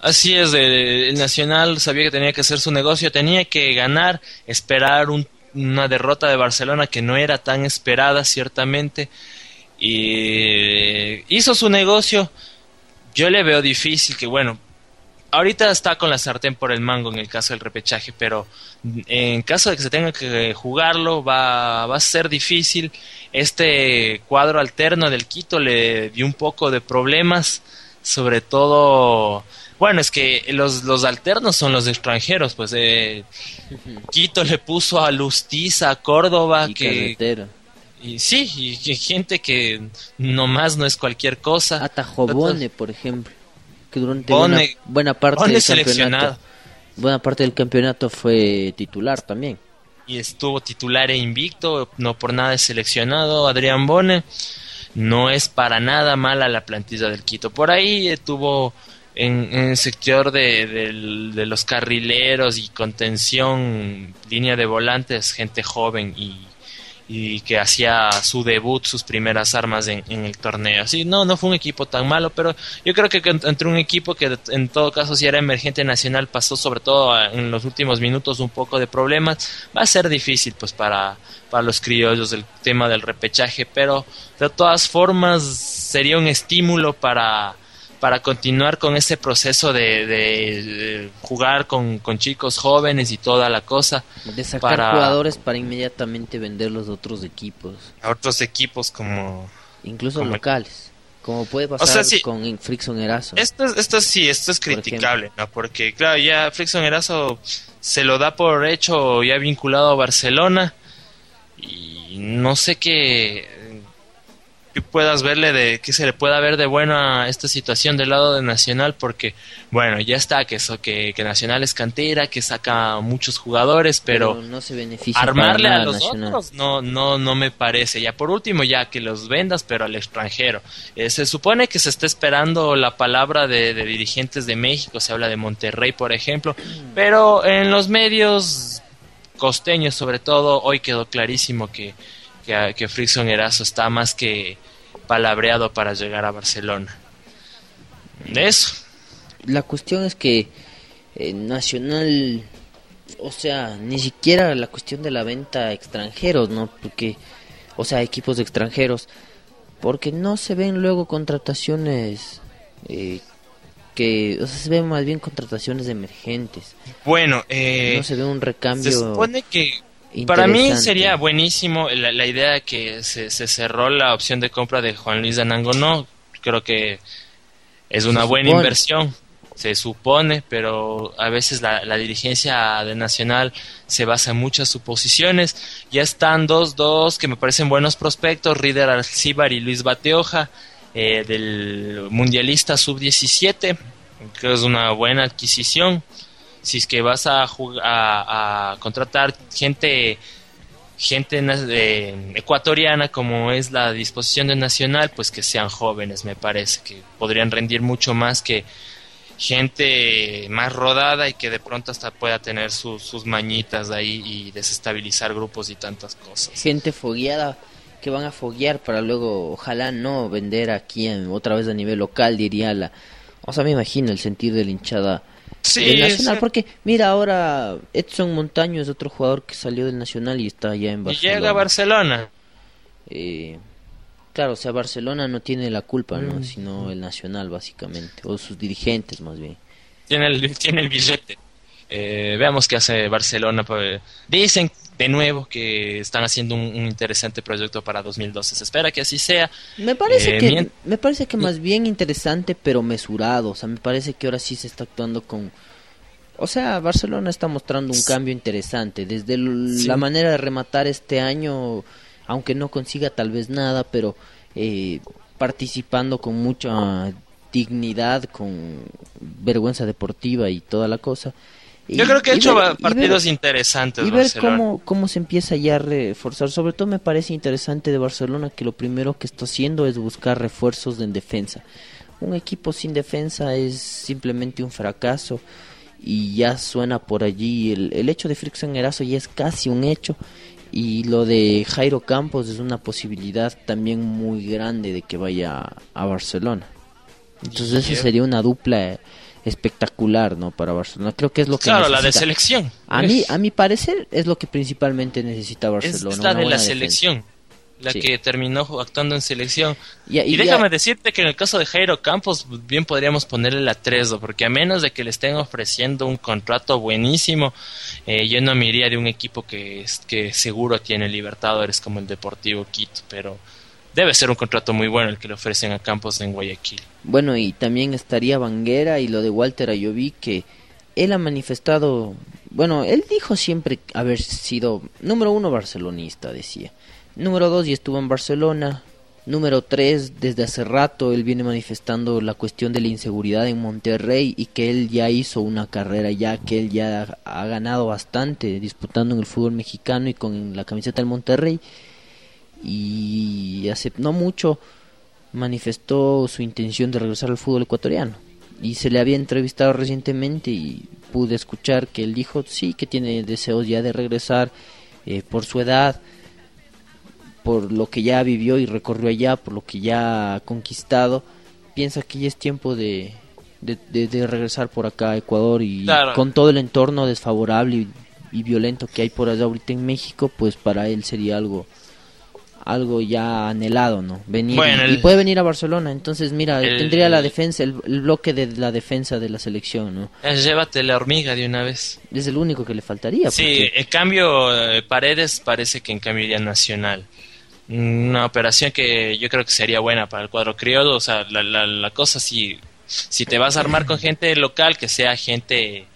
A: Así es, eh, el Nacional sabía que tenía que hacer su negocio, tenía que ganar, esperar un- una derrota de Barcelona que no era tan esperada, ciertamente. Y hizo su negocio. Yo le veo difícil que, bueno, ahorita está con la sartén por el mango en el caso del repechaje, pero en caso de que se tenga que jugarlo, va, va a ser difícil. Este cuadro alterno del Quito le dio un poco de problemas, sobre todo Bueno, es que los, los alternos son los extranjeros, pues eh, Quito le puso a Lustiza, a Córdoba,
C: Y
A: que...
C: carretera.
A: Y sí, y, que gente que nomás no es cualquier cosa.
C: Hasta Jobone, por ejemplo, que durante
A: Bone-
C: buena, buena parte del campeonato, buena parte del campeonato fue titular también.
A: y estuvo titular e invicto, no por nada es seleccionado, Adrián Bone. No es para nada mala la plantilla del Quito. Por ahí tuvo en, en el sector de los carrileros y contención, línea de volantes, gente joven y, y que hacía su debut, sus primeras armas en, en el torneo. Sí, no, no fue un equipo tan malo, pero yo creo que entre un equipo que en todo caso si era emergente nacional pasó sobre todo en los últimos minutos un poco de problemas, va a ser difícil pues para, para los criollos el tema del repechaje, pero de todas formas sería un estímulo para para continuar con ese proceso de, de- de jugar con, con chicos jóvenes y toda la cosa
C: De sacar
A: Para-
C: jugadores para inmediatamente venderlos a otros equipos,
A: a otros equipos como
C: incluso
A: Como-
C: locales, como puede pasar
A: sea, sí.
C: con Frickson Erazo.
A: Esto, es- esto sí, esto es
C: Por
A: criticable, ¿no? Porque, claro, ya Frickson Erazo se lo da por hecho ya vinculado a Barcelona y no sé qué, qué puedas verle de, que se le pueda ver de bueno a esta situación del lado de Nacional porque, bueno, ya está, que, eso, que, que Nacional es cantera, que saca muchos jugadores, pero
C: no se beneficia
A: armarle a los
C: Nacional.
A: otros no no no me parece ya por último ya que los vendas pero al extranjero Eh, se supone que se está esperando la palabra de, de dirigentes de México se habla de Monterrey por ejemplo
C: Mm.
A: pero en los medios costeños sobre todo hoy quedó clarísimo que que, que Frickson Erazo está más que palabreado para llegar a Barcelona de eso
C: La cuestión es que eh, Nacional, o sea, ni siquiera la cuestión de la venta a extranjeros, ¿no? Porque, o sea, equipos extranjeros, porque no se ven luego contrataciones eh, que, o sea, se ven más bien contrataciones emergentes.
A: bueno eh,
C: no se ve un recambio.
A: Se supone que para mí sería buenísimo la, la idea de que se, se cerró la opción de compra de Juan Luis Danango. No, creo que es una
C: Se
A: buena
C: supone.
A: inversión, se supone, pero a veces la, la dirigencia de Nacional se basa en muchas suposiciones. Ya están dos, dos que me parecen buenos prospectos, Rider Alcibar y Luis Bateoja, eh, del mundialista sub-17, que es una buena adquisición si es que vas a, a, a contratar gente gente eh, ecuatoriana como es la disposición de Nacional, pues que sean jóvenes, me parece, que podrían rendir mucho más que gente más rodada y que de pronto hasta pueda tener sus- sus mañitas ahí y desestabilizar grupos y tantas cosas.
C: gente fogueada que van a foguear para luego, ojalá no vender aquí en- otra vez a nivel local, diría la. O sea, me imagino el sentir de la hinchada
A: Sí,
C: del Nacional,
A: sí.
C: porque mira ahora Edson Montaño es otro jugador que salió del Nacional y está allá en
A: Y
C: Barcelona.
A: llega a Barcelona.
C: Eh, claro, o sea, Barcelona no tiene la culpa,
A: Mm.
C: ¿no? Sino el Nacional, básicamente, o sus dirigentes más bien.
A: tiene el, tiene el billete. Eh, veamos qué hace Barcelona. pues. Dicen de nuevo que están haciendo un, un interesante proyecto para 2012. Se espera que así sea.
C: Me parece
A: Eh,
C: que
A: mien-
C: me parece que más bien interesante pero mesurado, o sea, me parece que ahora sí se está actuando con o sea, Barcelona está mostrando un cambio interesante desde
A: Sí.
C: la manera de rematar este año, aunque no consiga tal vez nada, pero eh, participando con mucha dignidad, con vergüenza deportiva y toda la cosa. Y-
A: Yo creo que ha hecho
C: ver-
A: ba-
C: y ver-
A: partidos interesantes.
C: y ver
A: Barcelona.
C: cómo, cómo se empieza ya a reforzar. Sobre todo me parece interesante de Barcelona que lo primero que está haciendo es buscar refuerzos en defensa. Un equipo sin defensa es simplemente un fracaso y ya suena por allí. El, el hecho de Frickson Erazo ya es casi un hecho y lo de Jairo Campos es una posibilidad también muy grande de que vaya a, Barcelona. Entonces esa sería una dupla espectacular, ¿no? Para Barcelona. Creo que es lo que
A: Claro, la de selección.
C: A mí, a mi parecer, es lo que principalmente necesita
A: Es,
C: Barcelona.
A: es la de la
C: defensa.
A: selección. La
C: Sí.
A: que terminó actuando en selección. Y
C: y ya-
A: déjame decirte que en el caso de Jairo Campos, bien podríamos ponerle la 3, porque a menos de que le estén ofreciendo un contrato buenísimo, eh, yo no me iría de un equipo que, que seguro tiene Libertadores como el Deportivo Quito, pero debe ser un contrato muy bueno el que le ofrecen a Campos en Guayaquil.
C: Bueno, y también estaría Banguera y lo de Walter Ayoví, que él ha manifestado, bueno, él dijo siempre haber sido, número uno, barcelonista, decía. Número dos, y estuvo en Barcelona. Número tres, desde hace rato él viene manifestando la cuestión de la inseguridad en Monterrey y que él ya hizo una carrera ya, que él ya ha ganado bastante disputando en el fútbol mexicano y con la camiseta del Monterrey. Y hace no mucho manifestó su intención de regresar al fútbol ecuatoriano. Y se le había entrevistado recientemente y pude escuchar que él dijo sí que tiene deseos ya de regresar eh, por su edad, por lo que ya vivió y recorrió allá, por lo que ya ha conquistado. Piensa que ya es tiempo de, de, de- de regresar por acá a Ecuador y
A: Claro.
C: con todo el entorno desfavorable y, y violento que hay por allá ahorita en México, pues para él sería algo algo ya anhelado, ¿no? Venir
A: Bueno,
C: y, puede venir a Barcelona, entonces mira,
A: el-
C: tendría la defensa, el, el bloque de la defensa de la selección, ¿no?
A: Llévate la hormiga de una vez.
C: Es el único que le faltaría.
A: Sí,
C: porque-
A: en cambio, eh, Paredes parece que en cambio iría Nacional. Una operación que yo creo que sería buena para el cuadro criollo. O sea, la, la, la cosa, si, si te vas a armar con gente local, que sea gente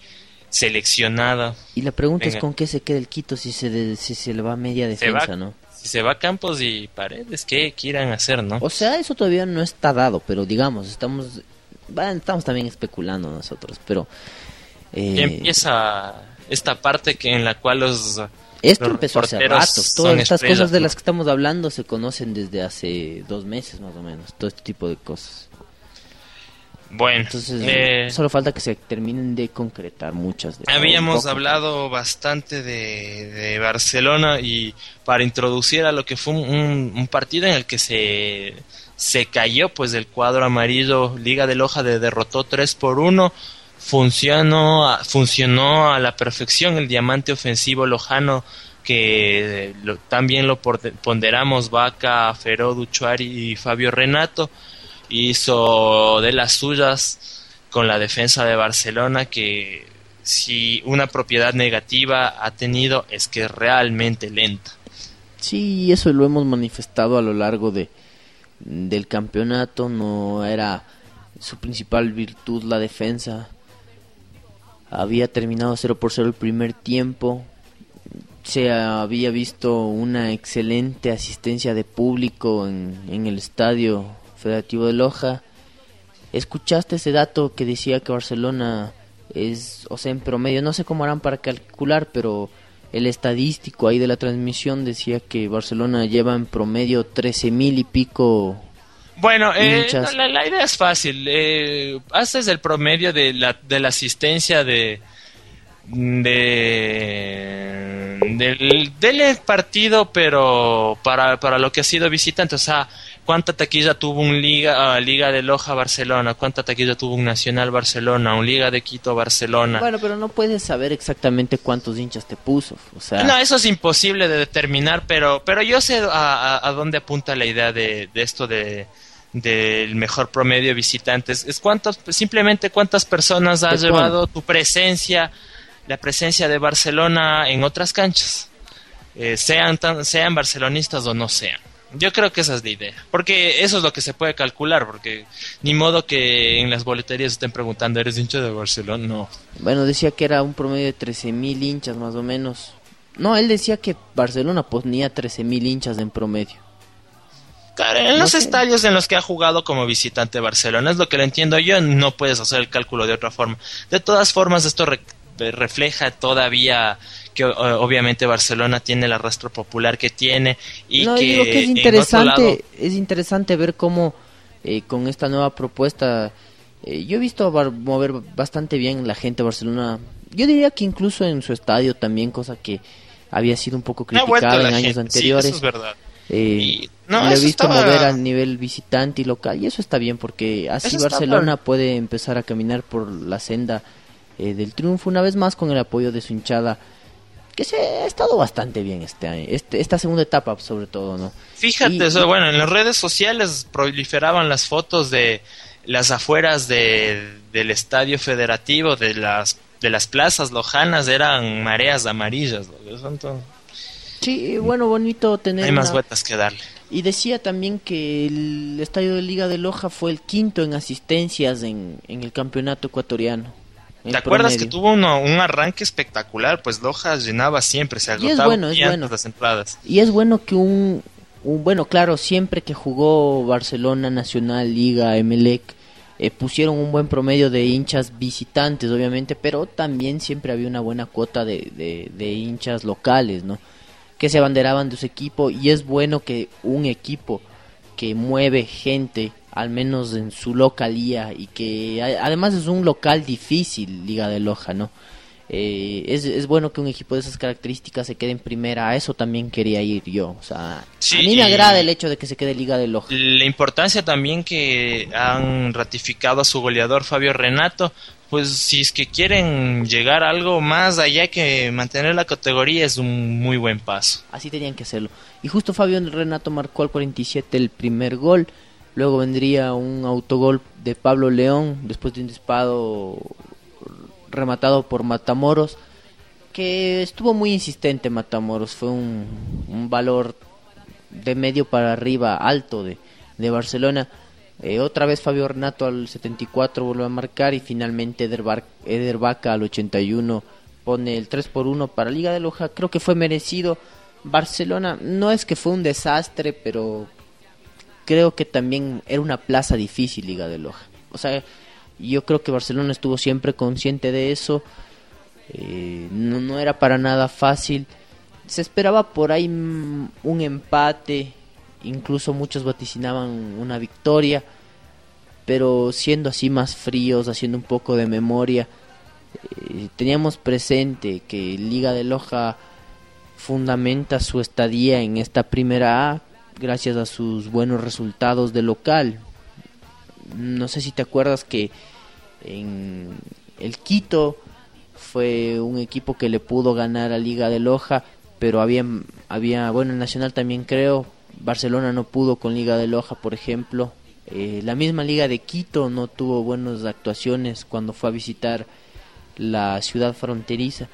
A: seleccionada.
C: Y la pregunta es con qué se queda el Quito si se, de- si se le va a media
A: Se va-
C: defensa, ¿no?
A: Si se va a Campos y Paredes, ¿qué quieran hacer, no?
C: O sea, eso todavía no está dado, pero digamos, estamos bueno, estamos también especulando nosotros, pero eh,
A: empieza esta parte que en la cual los
C: esto
A: los
C: empezó hace rato. Todas estas
A: estrellas,
C: cosas de
A: ¿no?
C: las que estamos hablando se conocen desde hace dos meses más o menos, todo este tipo de cosas.
A: Bueno,
C: Entonces,
A: eh,
C: solo falta que se terminen de concretar muchas de
A: Habíamos hablado bastante de, de Barcelona y para introducir a lo que fue un, partido en el que se, se cayó pues del cuadro amarillo, Liga de Loja de derrotó 3 por 1, funcionó, a- funcionó a la perfección el diamante ofensivo lojano que lo- también lo ponderamos Vaca, Feró, Duchuari y Fabio Renato hizo de las suyas con la defensa de Barcelona que si una propiedad negativa ha tenido es que es realmente lenta.
C: Sí, eso lo hemos manifestado a lo largo de del campeonato, no era su principal virtud la defensa. Había terminado 0 por 0 el primer tiempo. Se había visto una excelente asistencia de público en, en el estadio Federativo de Loja. ¿Escuchaste ese dato que decía que Barcelona es, o sea, en promedio, no sé cómo harán para calcular, pero el estadístico ahí de la transmisión decía que Barcelona lleva en promedio 13 mil y pico.
A: Bueno, eh,
C: Hinchas.
A: no, la, la idea es fácil. Eh, haces el promedio de la, de la asistencia de, de del, del partido, pero para, para lo que ha sido visitante. O sea, ¿cuánta taquilla tuvo un Liga, ah, Liga de Loja Barcelona? ¿Cuánta taquilla tuvo un Nacional Barcelona? ¿Un Liga de Quito Barcelona?
C: Bueno, pero no puedes saber exactamente cuántos hinchas te puso. O sea,
A: No, eso es imposible de determinar, pero, pero yo sé a, a- a dónde apunta la idea de, de esto de del mejor promedio de visitantes. Es cuántos, simplemente cuántas personas has
C: Te
A: llevado tu presencia, la presencia de Barcelona en otras canchas, Eh, sean tan- sean barcelonistas o no sean. Yo creo que esa es la idea, porque eso es lo que se puede calcular, porque ni modo que en las boleterías estén preguntando, ¿eres hincha de Barcelona? No.
C: bueno, decía que era un promedio de 13 mil hinchas más o menos. No, él decía que Barcelona ponía 13 mil hinchas en promedio.
A: Claro, en
C: No
A: los
C: sé.
A: estadios en los que ha jugado como visitante Barcelona, es lo que lo entiendo yo, no puedes hacer el cálculo de otra forma. De todas formas, esto re- refleja todavía que o- obviamente Barcelona tiene el arrastre popular que tiene y
C: no,
A: que,
C: digo que es
A: en otro
C: interesante,
A: lado-
C: es interesante ver cómo eh, con esta nueva propuesta, eh, yo he visto mover bastante bien la gente de Barcelona. Yo diría que incluso en su estadio también, cosa que había sido un poco criticada en años
A: gente, sí,
C: anteriores.
A: eso es verdad.
C: Eh,
A: Y- no,
C: lo he visto
A: estaba-
C: mover a nivel visitante y local y eso está bien porque así
A: Eso
C: Barcelona puede empezar a caminar por la senda eh, del triunfo una vez más con el apoyo de su hinchada que se ha estado bastante bien este, año- este esta segunda etapa sobre todo no
A: Fíjate,
C: Y-
A: o sea,
C: y-
A: bueno, en las redes sociales proliferaban las fotos de las afueras de, del estadio federativo, de las de las plazas lojanas, eran mareas amarillas.
C: sí bueno bonito tener
A: Hay más
C: una-
A: vueltas que darle.
C: Y decía también que el estadio de Liga de Loja fue el quinto en asistencias en, en el campeonato ecuatoriano.
A: ¿Te acuerdas que tuvo uno- un arranque espectacular? Pues Loja llenaba siempre, se
C: Y es
A: agotaba
C: bueno, es bueno.
A: las entradas.
C: Y es bueno que un, un- bueno, claro, siempre que jugó Barcelona, Nacional, Liga, Emelec, eh, pusieron un buen promedio de hinchas visitantes, obviamente, pero también siempre había una buena cuota de, de, de hinchas locales, ¿no? Que se abanderaban de su equipo y es bueno que un equipo que mueve gente, al menos en su localía, y que además es un local difícil, Liga de Loja, ¿no? Eh, es, es bueno que un equipo de esas características se quede en primera, a eso también quería ir yo. O sea,
A: Sí,
C: a mí me agrada el hecho de que se quede Liga de Loja.
A: La importancia también que han ratificado a su goleador Fabio Renato, pues si es que quieren llegar a algo más allá que mantener la categoría es un muy buen paso.
C: Así tenían que hacerlo. Y justo Fabio Renato marcó al 47 el primer gol. Luego vendría un autogol de Pablo León después de un disparo rematado por Matamoros. Que estuvo muy insistente Matamoros. Fue un, un valor de medio para arriba alto de, de Barcelona. Eh, otra vez Fabio Renato al 74 vuelve a marcar y finalmente Eder, Vaca al 81 pone el 3 por 1 para Liga de Loja. Creo que fue merecido. Barcelona no es que fue un desastre, pero creo que también era una plaza difícil Liga de Loja. O sea, yo creo que Barcelona estuvo siempre consciente de eso. Eh, no, no era para nada fácil. Se esperaba por ahí un empate, incluso muchos vaticinaban una victoria, pero siendo así más fríos, haciendo un poco de memoria, eh, teníamos presente que Liga de Loja fundamenta su estadía en esta primera A gracias a sus buenos resultados de local. No sé si te acuerdas que en el Quito fue un equipo que le pudo ganar a Liga de Loja, pero había, había bueno, el Nacional también creo, Barcelona no pudo con Liga de Loja, por ejemplo. Eh, la misma Liga de Quito no tuvo buenas actuaciones cuando fue a visitar la ciudad fronteriza.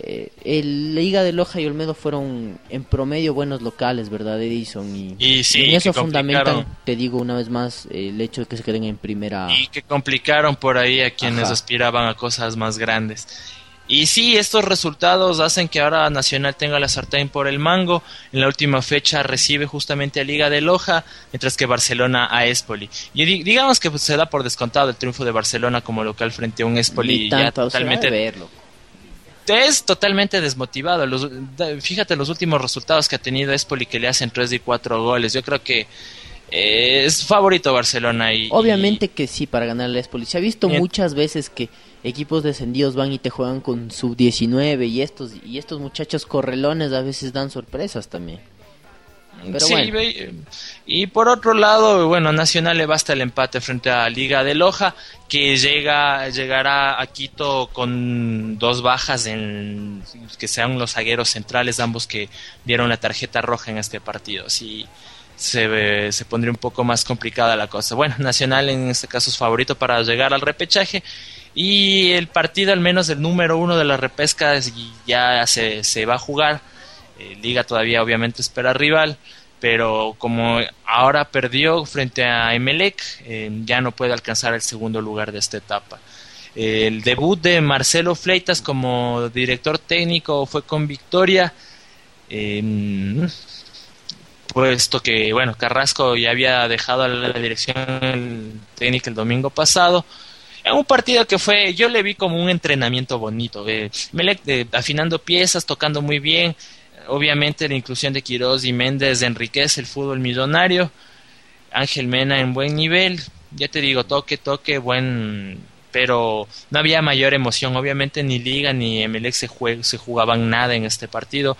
C: Eh, el Liga de Loja y Olmedo fueron en promedio buenos locales, ¿verdad, Edison? Y,
A: Y sí,
C: en eso fundamentan, te digo una vez más, el hecho de que se queden en primera.
A: y que complicaron por ahí a quienes
C: Ajá.
A: aspiraban a cosas más grandes. Y sí, estos resultados hacen que ahora Nacional tenga la sartén por el mango. En la última fecha recibe justamente a Liga de Loja, mientras que Barcelona a Espoli. Y di- digamos que pues, se da por descontado el triunfo de Barcelona como local frente a un Espoli ya
C: tanto, se va a
A: totalmente
C: verlo.
A: Es totalmente desmotivado. Los- fíjate los últimos resultados que ha tenido Espoli que le hacen 3 y 4 goles. Yo creo que eh, es favorito Barcelona y
C: Obviamente que sí, para ganar la Espoli. Se ha visto muchas veces que equipos descendidos van y te juegan con sub-19 y estos, y estos muchachos correlones a veces dan sorpresas también. Pero
A: Sí,
C: bueno.
A: y por otro lado, bueno, Nacional le basta el empate frente a Liga de Loja, que llega llegará a Quito con dos bajas en que sean los zagueros centrales, ambos que dieron la tarjeta roja en este partido. Sí, se, se pondría un poco más complicada la cosa. Bueno, Nacional en este caso es favorito para llegar al repechaje. Y el partido, al menos el número uno de la repesca, es- ya se, se va a jugar. Eh, Liga todavía obviamente espera rival, pero como ahora perdió frente a Emelec, eh, ya no puede alcanzar el segundo lugar de esta etapa. El debut de Marcelo Fleitas como director técnico fue con victoria, eh, puesto que bueno Carrasco ya había dejado la dirección técnica el domingo pasado. En un partido que fue, yo le vi como un entrenamiento bonito. eh, Emelec afinando piezas, tocando muy bien. Obviamente la inclusión de Quiroz y Méndez enriquece el fútbol millonario. Ángel Mena en buen nivel. Ya te digo, toque, toque, buen. Pero no había mayor emoción. Obviamente ni Liga ni Emelec se, jue- se jugaban nada en este partido.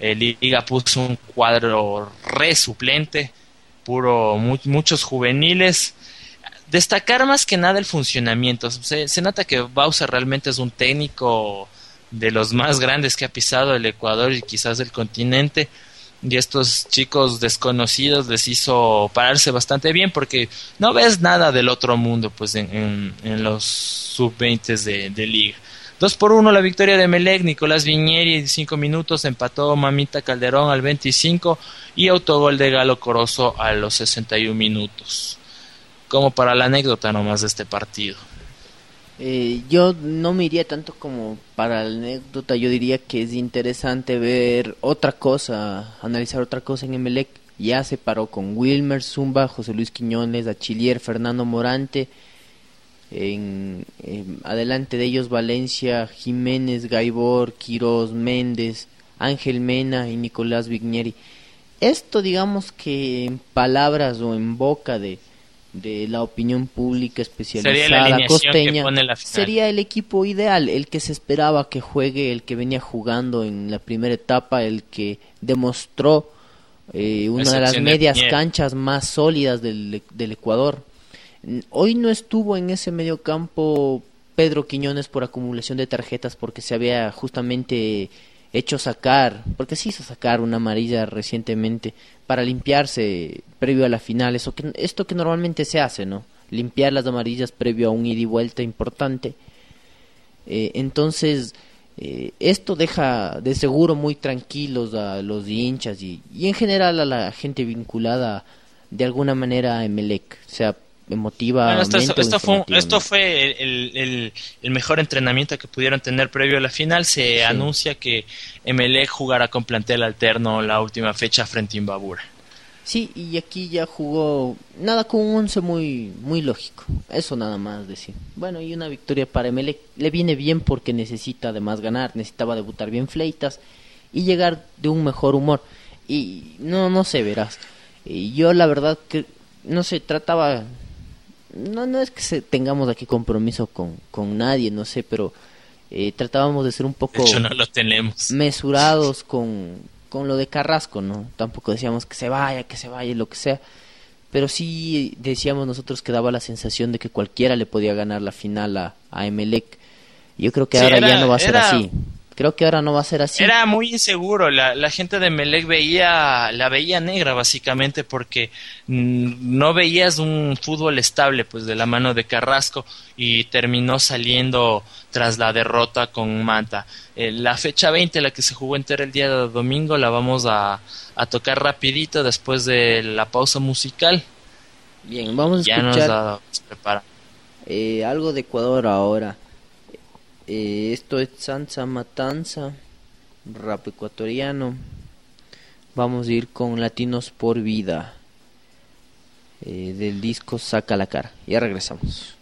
A: Eh, Liga puso un cuadro re suplente, puro mu- muchos juveniles. Destacar más que nada el funcionamiento. Se, se nota que Bausa realmente es un técnico de los más grandes que ha pisado el Ecuador y quizás el continente. Y estos chicos desconocidos les hizo pararse bastante bien porque no ves nada del otro mundo pues en, los sub-20 de, de liga. 2 por 1 la victoria de Melec, Nicolás Viñeri en 5 minutos, empató Mamita Calderón al 25 y autogol de Galo Corozo a los 61 minutos. Como para la anécdota nomás de este partido.
C: Eh, yo no me iría tanto como para la anécdota, yo diría que es interesante ver otra cosa, analizar otra cosa en Emelec. Ya se paró con Wilmer Zumba, José Luis Quiñones, Achillier, Fernando Morante. En, en- adelante de ellos Valencia, Jiménez, Gaibor, Quiroz, Méndez, Ángel Mena y Nicolás Vigneri. Esto digamos que en palabras o en boca de, de la opinión pública especializada costeña
A: la
C: sería el equipo ideal, el que se esperaba que juegue, el que venía jugando en la primera etapa, el que demostró eh, una de las
A: de
C: medias canchas más sólidas del, del Ecuador. Hoy no estuvo en ese medio campo Pedro Quiñones por acumulación de tarjetas porque se había justamente hecho sacar, porque se hizo sacar una amarilla recientemente para limpiarse previo a la final, que esto que normalmente se hace, ¿no? Limpiar las amarillas previo a un ida y vuelta importante. Eh, entonces, eh, esto deja de seguro muy tranquilos a los hinchas y, y en general a la gente vinculada de alguna manera a Emelec, sea emotiva.
A: Bueno, esto, esto fue, esto fue el, el- el mejor entrenamiento que pudieron tener previo a la final. Se anuncia que Emelec jugará con plantel alterno la última fecha frente a Imbabura.
C: Sí, y aquí ya jugó nada con un once muy muy lógico. Eso nada más decir. Bueno, y una victoria para Emelec le viene bien porque necesita además ganar, necesitaba debutar bien Fleitas y llegar de un mejor humor. Y no no sé, verás. Y yo la verdad que no sé, trataba no no es que se- tengamos aquí compromiso con con nadie, no sé, pero eh, tratábamos de ser un
A: De
C: poco
A: hecho, no lo tenemos.
C: mesurados con, con lo de Carrasco, ¿no? Tampoco decíamos que se vaya, que se vaya, lo que sea. Pero sí decíamos nosotros que daba la sensación de que cualquiera le podía ganar la final a, a Emelec. Yo creo que
A: Sí,
C: ahora
A: era-
C: ya no va a ser
A: era-
C: así. Creo que ahora no va a ser así.
A: Era muy inseguro, la, la gente de Melec veía, la veía negra básicamente porque mm, no veías un fútbol estable pues de la mano de Carrasco y terminó saliendo tras la derrota con Manta. Eh, la fecha 20, la que se jugó entera el día de domingo, la vamos a, a tocar rapidito después de la pausa musical.
C: Bien, vamos a
A: Ya nos
C: escuchar
A: da prepara.
C: eh, algo de Ecuador ahora. Eh, esto es Sansa Matanza, rap ecuatoriano. Vamos a ir con Latinos por Vida. eh, del disco Saca la cara. Ya regresamos.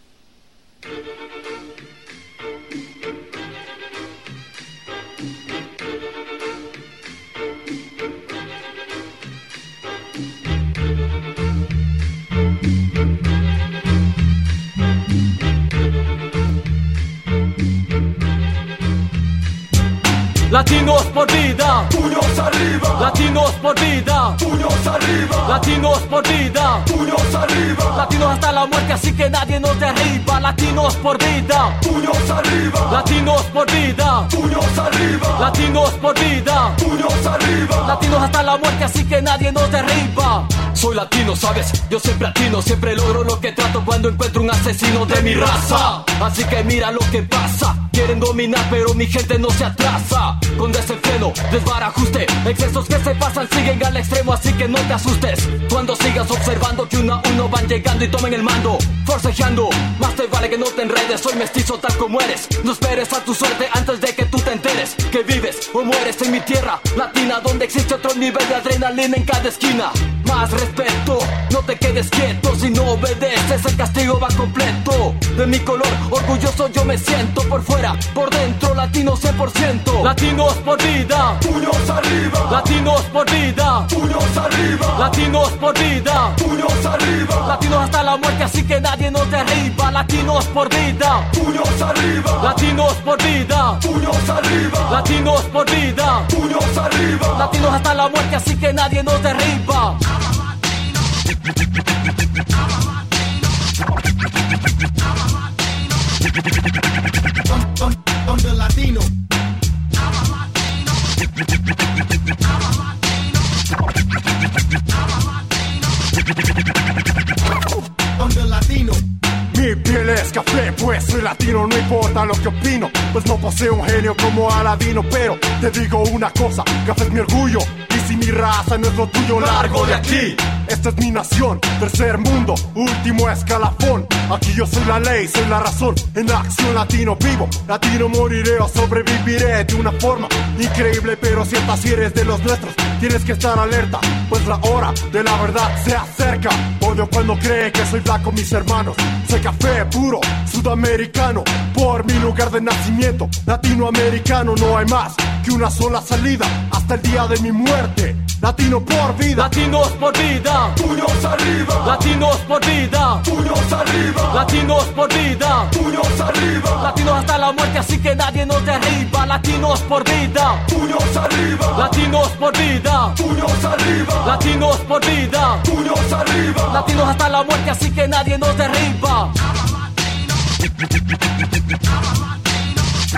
D: Latinos por vida,
F: Puños arriba,
D: latinos por vida,
F: puños arriba,
D: latinos por vida,
F: puños arriba,
D: latinos hasta la muerte, así que nadie nos derriba. Latinos por vida,
F: puños arriba,
D: latinos por vida,
F: puños arriba,
D: latinos por vida,
F: puños arriba.
D: latinos hasta la muerte, así que nadie nos derriba. Soy latino, sabes, yo siempre latino, siempre logro lo que trato cuando encuentro un asesino de mi raza. Así que mira lo que pasa, quieren dominar, pero mi gente no se atrasa. Con desenfreno, desbarajuste, excesos que se pasan siguen al extremo, así que no te asustes. Cuando sigas observando que uno a uno van llegando y tomen el mando, forcejeando, más te vale que no te enredes, soy mestizo tal como eres. No esperes a tu suerte antes de que que vives o mueres en mi tierra latina, donde existe otro nivel de adrenalina en cada esquina. Más respeto, no te quedes quieto, si no obedeces el castigo va completo. De mi color, orgulloso yo me siento por fuera, por dentro, latino 100%. Latinos por vida,
F: Puños arriba,
D: latinos por vida,
F: puños arriba,
D: latinos por vida.
F: puños arriba,
D: Latinos hasta la muerte, así que nadie nos derriba. Latinos por vida,
F: puños arriba,
D: latinos por vida,
F: puños arriba,
D: latinos por vida.
F: puños arriba.
D: Latinos hasta la muerte, así que nadie nos derriba.
F: Donde latino. Donde latino. Mi piel es café, pues soy latino no importa lo que opino, pues no poseo un genio como Aladino, pero te digo una cosa, café es mi orgullo, si mi raza no es lo tuyo, largo de aquí. Esta es mi nación, tercer mundo, último escalafón. Aquí yo soy la ley, soy la razón. En acción latino vivo, latino moriré o sobreviviré de una forma increíble. Pero si si eres de los nuestros, tienes que estar alerta, pues la hora de la verdad se acerca. Odio cuando creen que soy blanco, mis hermanos. Soy café puro, sudamericano, por mi lugar de nacimiento. Latinoamericano, no hay más que una sola salida hasta el día de mi muerte. Latino por vida.
D: Latinos por vida.
F: Puños arriba.
D: Latinos por vida.
F: Puños arriba.
D: Latinos por vida.
F: Puños arriba.
D: Latinos hasta la muerte, así que nadie nos derriba. Latinos por vida.
F: Puños arriba.
D: Latinos por vida.
F: Puños arriba.
D: Latinos por vida.
F: Puños arriba.
D: Latinos hasta la muerte, así que nadie nos derriba.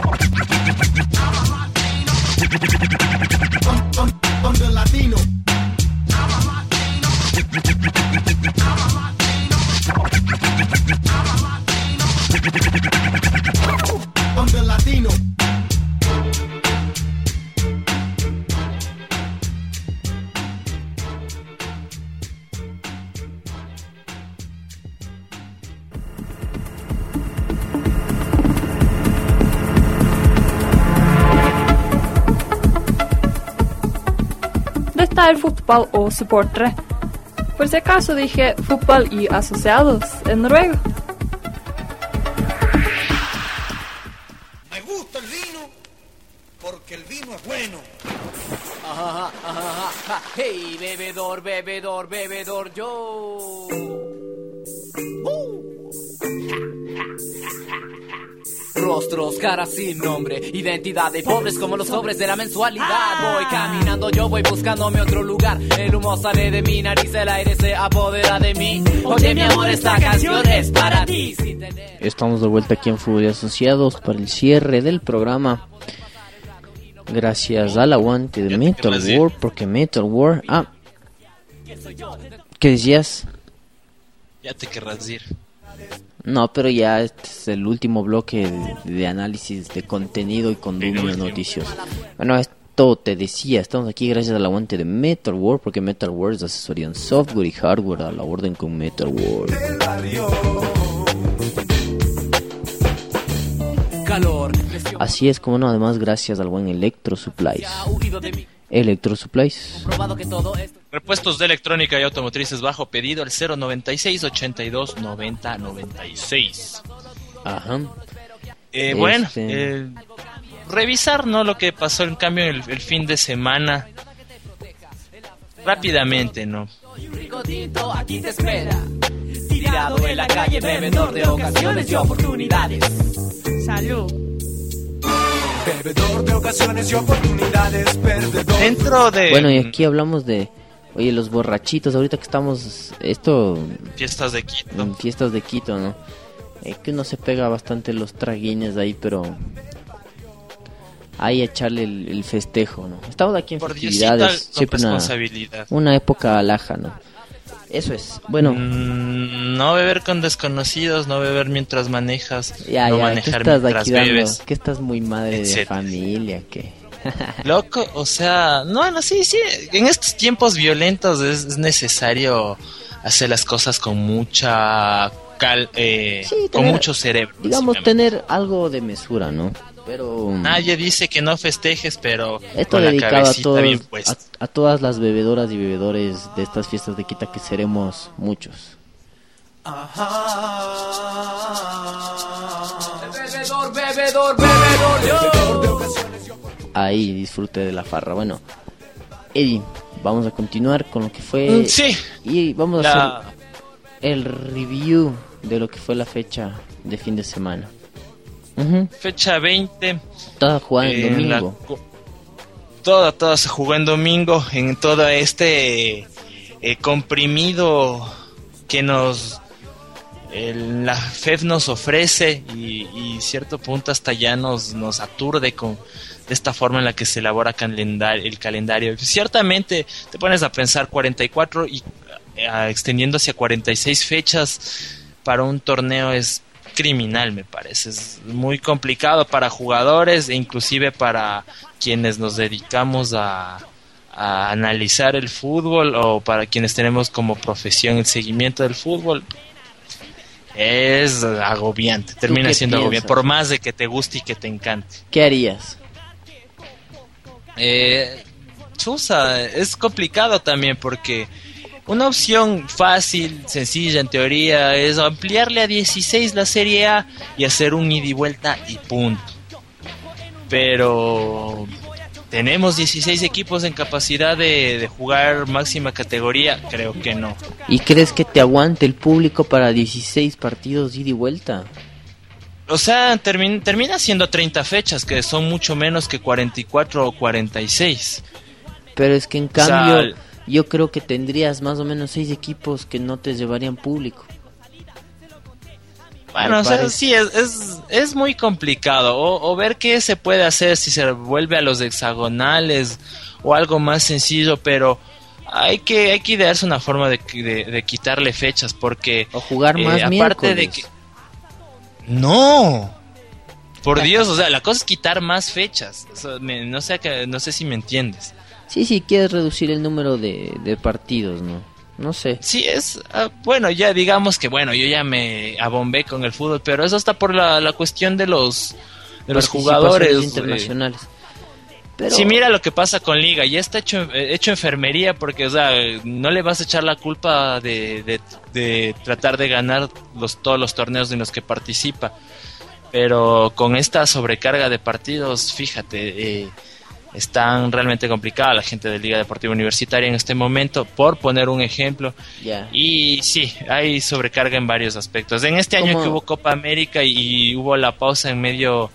F: I'm the Latino. I'm I'm the Latino.
H: Detta är fotboll och supportare. Por si acaso dije fútbol y asociados en noruego.
I: Me gusta el vino porque el vino es bueno.
D: Ajá, ajá, ajá, ajá. Hey, bebedor, bebedor, bebedor, yo. Uh. Rostros, caras sin nombre, identidad de pobres como los sobres de la mensualidad. Voy caminando, yo voy buscándome otro lugar. El humo sale de mi nariz, el aire se apodera de mí. Oye, mi amor, esta canción es para ti.
C: Estamos de vuelta aquí en Fútbol y Asociados para el cierre del programa. Gracias al aguante de Metal War, porque Metal War. Ah, ¿qué decías?
A: Ya te querrás ir.
C: No, pero ya este es el último bloque de, de análisis de contenido y condumio noticioso. Bueno, esto te decía, estamos aquí gracias al aguante de Metal War, porque Metal War es asesoría en software y hardware a la orden con Metal.
D: Calor,
C: Así es como no, además gracias al buen Electro Supplies. Electro Supplies.
A: Repuestos de electrónica y automotrices bajo pedido al 096 82 90 96.
C: Ajá.
A: Eh, Bueno,
C: Este-
A: eh, revisar no lo que pasó en cambio el, el fin de semana. Rápidamente, ¿no?
D: Aquí te espera. Tirado en la calle, bebedor de ocasiones y oportunidades.
B: Salud.
I: Bebedor de ocasiones y oportunidades, perdedor.
A: Dentro de
C: Bueno, y aquí hablamos de, oye, los borrachitos, ahorita que estamos, esto,
A: fiestas de Quito.
C: en fiestas de Quito, ¿no? Eh, que uno se pega bastante los traguines ahí, pero ahí echarle el, el festejo, ¿no? Estamos aquí en
A: Por
C: festividades, siempre una,
A: responsabilidad.
C: una época alaja, ¿no? Eso es, bueno,
A: Mm, no beber con desconocidos, no beber mientras manejas,
C: ya,
A: no
C: ya, ¿qué
A: manejar
C: estás
A: mientras
C: aquí dando?
A: bebes.
C: Que estás muy madre de
A: etcétera.
C: familia, que...
A: Loco, o sea, no, no, sí, sí, en estos tiempos violentos es, es necesario hacer las cosas con mucha cal, eh,
C: Sí,
A: con
C: tener-
A: mucho cerebro.
C: digamos, tener algo de mesura, ¿no? Pero...
A: Nadie dice que no festejes, pero
C: Esto
A: con la
C: dedicado a,
A: cabecita
C: todos,
A: bien
C: a, a todas las bebedoras y bebedores de estas fiestas de Quita, que seremos muchos.
D: Bebedor, bebedor, bebedor, yo.
C: Ahí disfrute de la farra. Bueno, Eddie, vamos a continuar con lo que fue.
A: Mm, sí.
C: Y vamos a hacer el review de lo que fue la fecha de fin de semana.
A: Fecha 20.
C: Toda jugada en
A: la
C: domingo.
A: Toda, toda se jugó en domingo en todo este eh, comprimido que nos el- la FEF nos ofrece y, y cierto punto hasta ya nos, nos aturde con de esta forma en la que se elabora calendar- el calendario. Ciertamente te pones a pensar 44 y eh, extendiendo hacia 46 fechas para un torneo es criminal, me parece. Es muy complicado para jugadores e inclusive para quienes nos dedicamos a, a analizar el fútbol o para quienes tenemos como profesión el seguimiento del fútbol. Es agobiante, termina siendo agobiante, por más de que te guste y que te encante.
C: ¿Qué harías?
A: Eh, chusa, es complicado también porque una opción fácil, sencilla en teoría, es ampliarle a 16 la Serie A y hacer un ida y vuelta y punto. Pero tenemos 16 equipos en capacidad de, de jugar máxima categoría, creo que no.
C: ¿Y crees que te aguante el público para 16 partidos ida y vuelta?
A: O sea, termin- termina siendo 30 fechas, que son mucho menos que 44 o 46.
C: Pero es que en
A: O sea,
C: cambio yo creo que tendrías más o menos 6 equipos que no te llevarían público.
A: Bueno, o sea, sí, es, es, es muy complicado. O, o ver qué se puede hacer si se vuelve a los hexagonales o algo más sencillo, pero hay que, hay que idearse una forma de, de, de quitarle fechas porque...
C: O jugar
A: eh,
C: más
A: de que... No. Por Dios, o sea, la cosa es quitar más fechas. O sea, me- no, sé, que- no sé si me entiendes.
C: Sí, sí, quieres reducir el número de, de partidos, ¿no? No sé.
A: Sí, es ah, bueno, ya digamos que bueno, yo ya me abombé con el fútbol, pero eso está por la, la cuestión de los de los jugadores eh,
C: internacionales. Pero
A: Sí, mira lo que pasa con Liga, ya está hecho, eh, hecho enfermería porque, o sea, no le vas a echar la culpa de, de- de tratar de ganar los, todos los torneos en los que participa. Pero con esta sobrecarga de partidos, fíjate, eh, están realmente complicada la gente de Liga Deportiva Universitaria en este momento, por poner un ejemplo. Y sí, hay sobrecarga en varios aspectos. En este año que hubo Copa América y, hubo la pausa en medio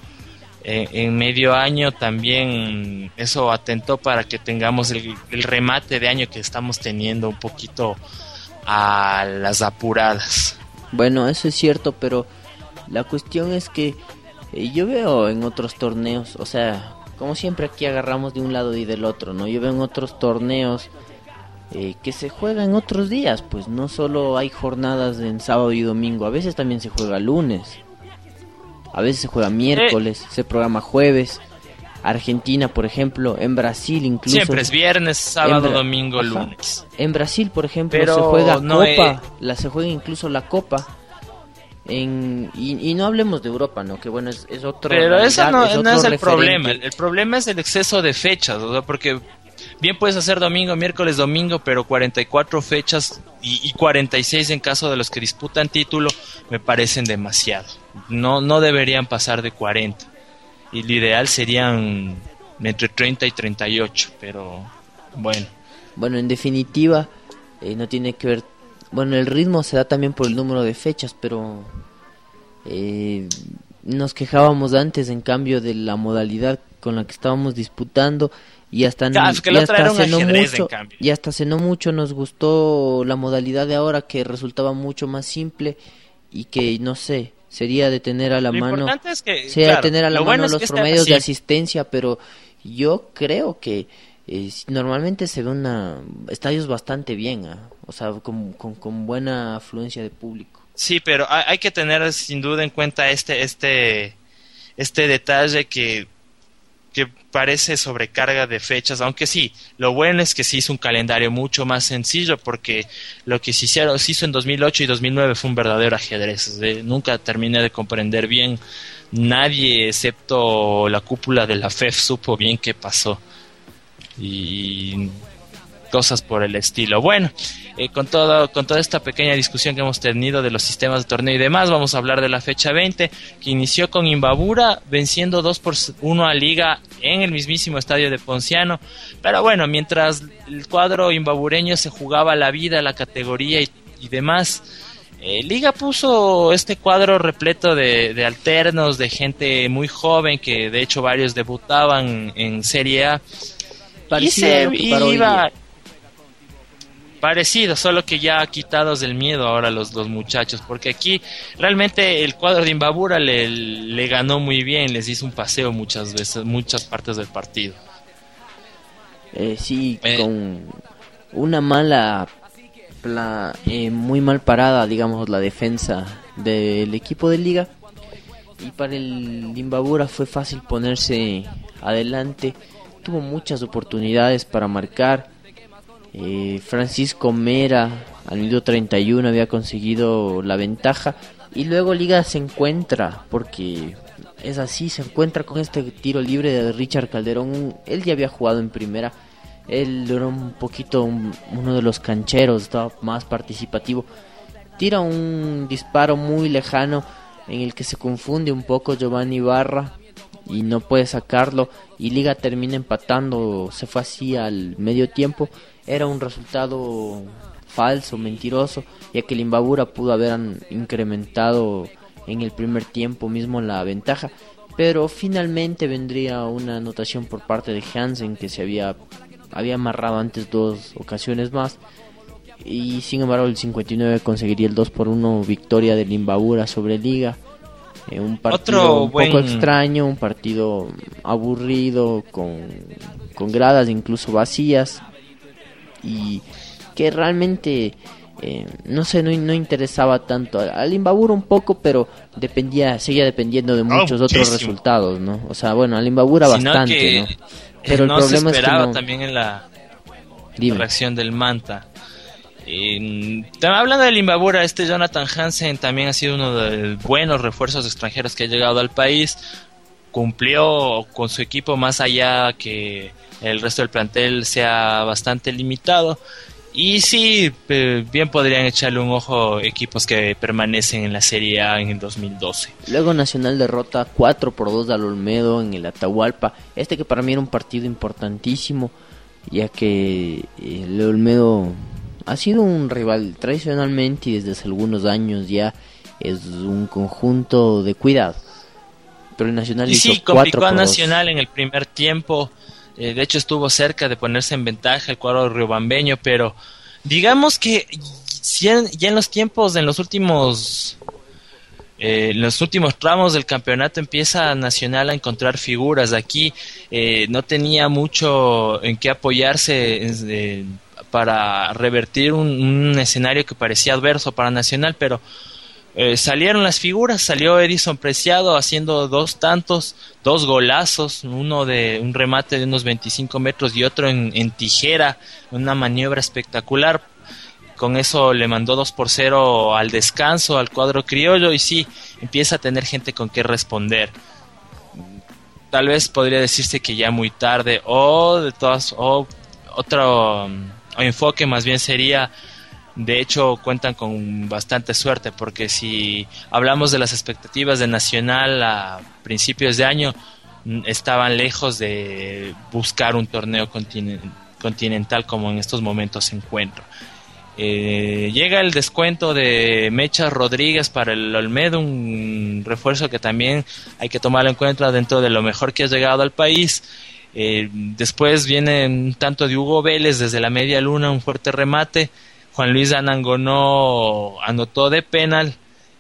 A: eh, en medio año también eso atentó para que tengamos el, remate de año que estamos teniendo un poquito a las apuradas.
C: Bueno, eso es cierto, pero la cuestión es que eh, yo veo en otros torneos, o sea, como siempre aquí agarramos de un lado y del otro, ¿no? Yo veo en otros torneos eh, que se juega en otros días, pues no solo hay jornadas en sábado y domingo, a veces también se juega lunes, a veces se juega miércoles, se programa jueves. Argentina, por ejemplo, en Brasil incluso.
A: Siempre es viernes, sábado, domingo,
C: Ajá.
A: lunes.
C: En Brasil, por ejemplo,
A: Pero
C: se juega
A: no
C: Copa, la, se juega incluso la Copa. En, y, y no hablemos de Europa, ¿no? Que bueno, es, es otro.
A: Pero eso no, es el
C: referente.
A: problema. El, el problema es el exceso de fechas, o sea, porque bien puedes hacer domingo, miércoles, domingo, pero 44 fechas y, y 46 en caso de los que disputan título me parecen demasiado. No, no deberían pasar de 40. Y lo ideal serían entre 30 y 38, pero bueno.
C: Bueno, en definitiva, eh, no tiene que ver. Bueno, el ritmo se da también por el número de fechas, pero. eh, nos quejábamos antes, en cambio, de la modalidad con la que estábamos disputando. Y hasta,
A: Claro, es que
C: y hasta hace no mucho, y hasta hace no mucho nos gustó la modalidad de ahora que resultaba mucho más simple y que no sé sería de tener a la
A: Lo
C: mano
A: importante es que,
C: sería
A: claro,
C: tener a la
A: lo
C: mano
A: bueno
C: los promedios de asistencia pero yo creo que eh, normalmente se ve una estadios bastante bien ¿ah? o sea con, con, con buena afluencia de público.
A: Sí, pero hay, hay que tener sin duda en cuenta este, este, este detalle que, que parece sobrecarga de fechas, aunque sí, lo bueno es que se hizo un calendario mucho más sencillo porque lo que se, hicieron, se hizo en 2008 y 2009 fue un verdadero ajedrez. nunca terminé de comprender bien, nadie excepto la cúpula de la FEF supo bien qué pasó. Y cosas por el estilo. Bueno, eh, con, todo, con toda esta pequeña discusión que hemos tenido de los sistemas de torneo y demás, vamos a hablar de la fecha 20, que inició con Imbabura venciendo 2 por 1 a Liga en el mismísimo estadio de Ponciano. Pero bueno, mientras el cuadro imbabureño se jugaba la vida, la categoría y, y demás, eh, Liga puso este cuadro repleto de, de alternos, de gente muy joven, que de hecho varios debutaban en Serie A. Y se iba-. Parecido, solo que ya quitados del miedo ahora los, los muchachos, porque aquí realmente el cuadro de Imbabura le, le ganó muy bien, les hizo un paseo muchas veces, muchas partes del partido.
C: Eh, sí,
A: Eh.
C: con una mala, eh, muy mal parada, digamos, la defensa del equipo de liga y para el Limbabura fue fácil ponerse adelante, tuvo muchas oportunidades para marcar. Eh, Francisco Mera al minuto 31 había conseguido la ventaja y luego Liga se encuentra porque es así, se encuentra con este tiro libre de Richard Calderón. Él ya había jugado en primera, él era un poquito uno de los cancheros, estaba más participativo. Tira un disparo muy lejano en el que se confunde un poco Giovanni Barra y no puede sacarlo y Liga termina empatando, se fue así al medio tiempo, era un resultado falso, mentiroso, ya que el Imbabura pudo haber incrementado en el primer tiempo mismo la ventaja, pero finalmente vendría una anotación por parte de Hansen que se había había amarrado antes dos ocasiones más. Y sin embargo el 59 conseguiría el 2 por 1 victoria del Imbabura sobre Liga. Eh, un partido un poco extraño, un partido aburrido, con, con gradas incluso vacías y que realmente eh, no sé, no, no, interesaba tanto al Imbabura un poco, pero dependía, seguía dependiendo de ah, muchos otros resultados, ¿no? O sea, bueno, al Imbabura bastante, ¿no?
A: Pero el problema se esperaba también en la reacción del Manta hablando del Imbabura, este Jonathan Hansen también ha sido uno de los buenos refuerzos extranjeros que ha llegado al país. Cumplió con su equipo más allá que el resto del plantel sea bastante limitado. Y sí, bien podrían echarle un ojo equipos que permanecen en la Serie A en el 2012.
C: Luego Nacional derrota 4 por 2 al Olmedo en el Atahualpa. Este que para mí era un partido importantísimo, ya que eh, el Olmedo ha sido un rival tradicionalmente y desde hace algunos años ya es un conjunto de cuidado. Pero el Nacional
A: y sí, complicó a Nacional en el primer tiempo. Eh, de hecho, estuvo cerca de ponerse en ventaja el cuadro riobambeño, pero digamos que ya en los tiempos, en los últimos eh, en los últimos tramos del campeonato empieza Nacional a encontrar figuras. Aquí eh, no tenía mucho en qué apoyarse para revertir un, escenario que parecía adverso para Nacional, pero eh, salieron las figuras, salió Edison Preciado haciendo dos tantos, dos golazos, uno de un remate de unos 25 metros y otro en, en tijera, una maniobra espectacular. Con eso le mandó 2 por 0 al descanso, al cuadro criollo, y sí, empieza a tener gente con qué responder. Tal vez podría decirse que ya muy tarde, o de todas, o otro enfoque más bien sería de hecho cuentan con bastante suerte porque si hablamos de las expectativas de Nacional a principios de año estaban lejos de buscar un torneo continental como en estos momentos se encuentra. Eh, llega el descuento de Mechas Rodríguez para el Olmedo, un refuerzo que también hay que tomarlo en cuenta dentro de lo mejor que ha llegado al país. Eh, después viene un tanto de Hugo Vélez desde la media luna, un fuerte remate. Juan Luis Anangonó anotó de penal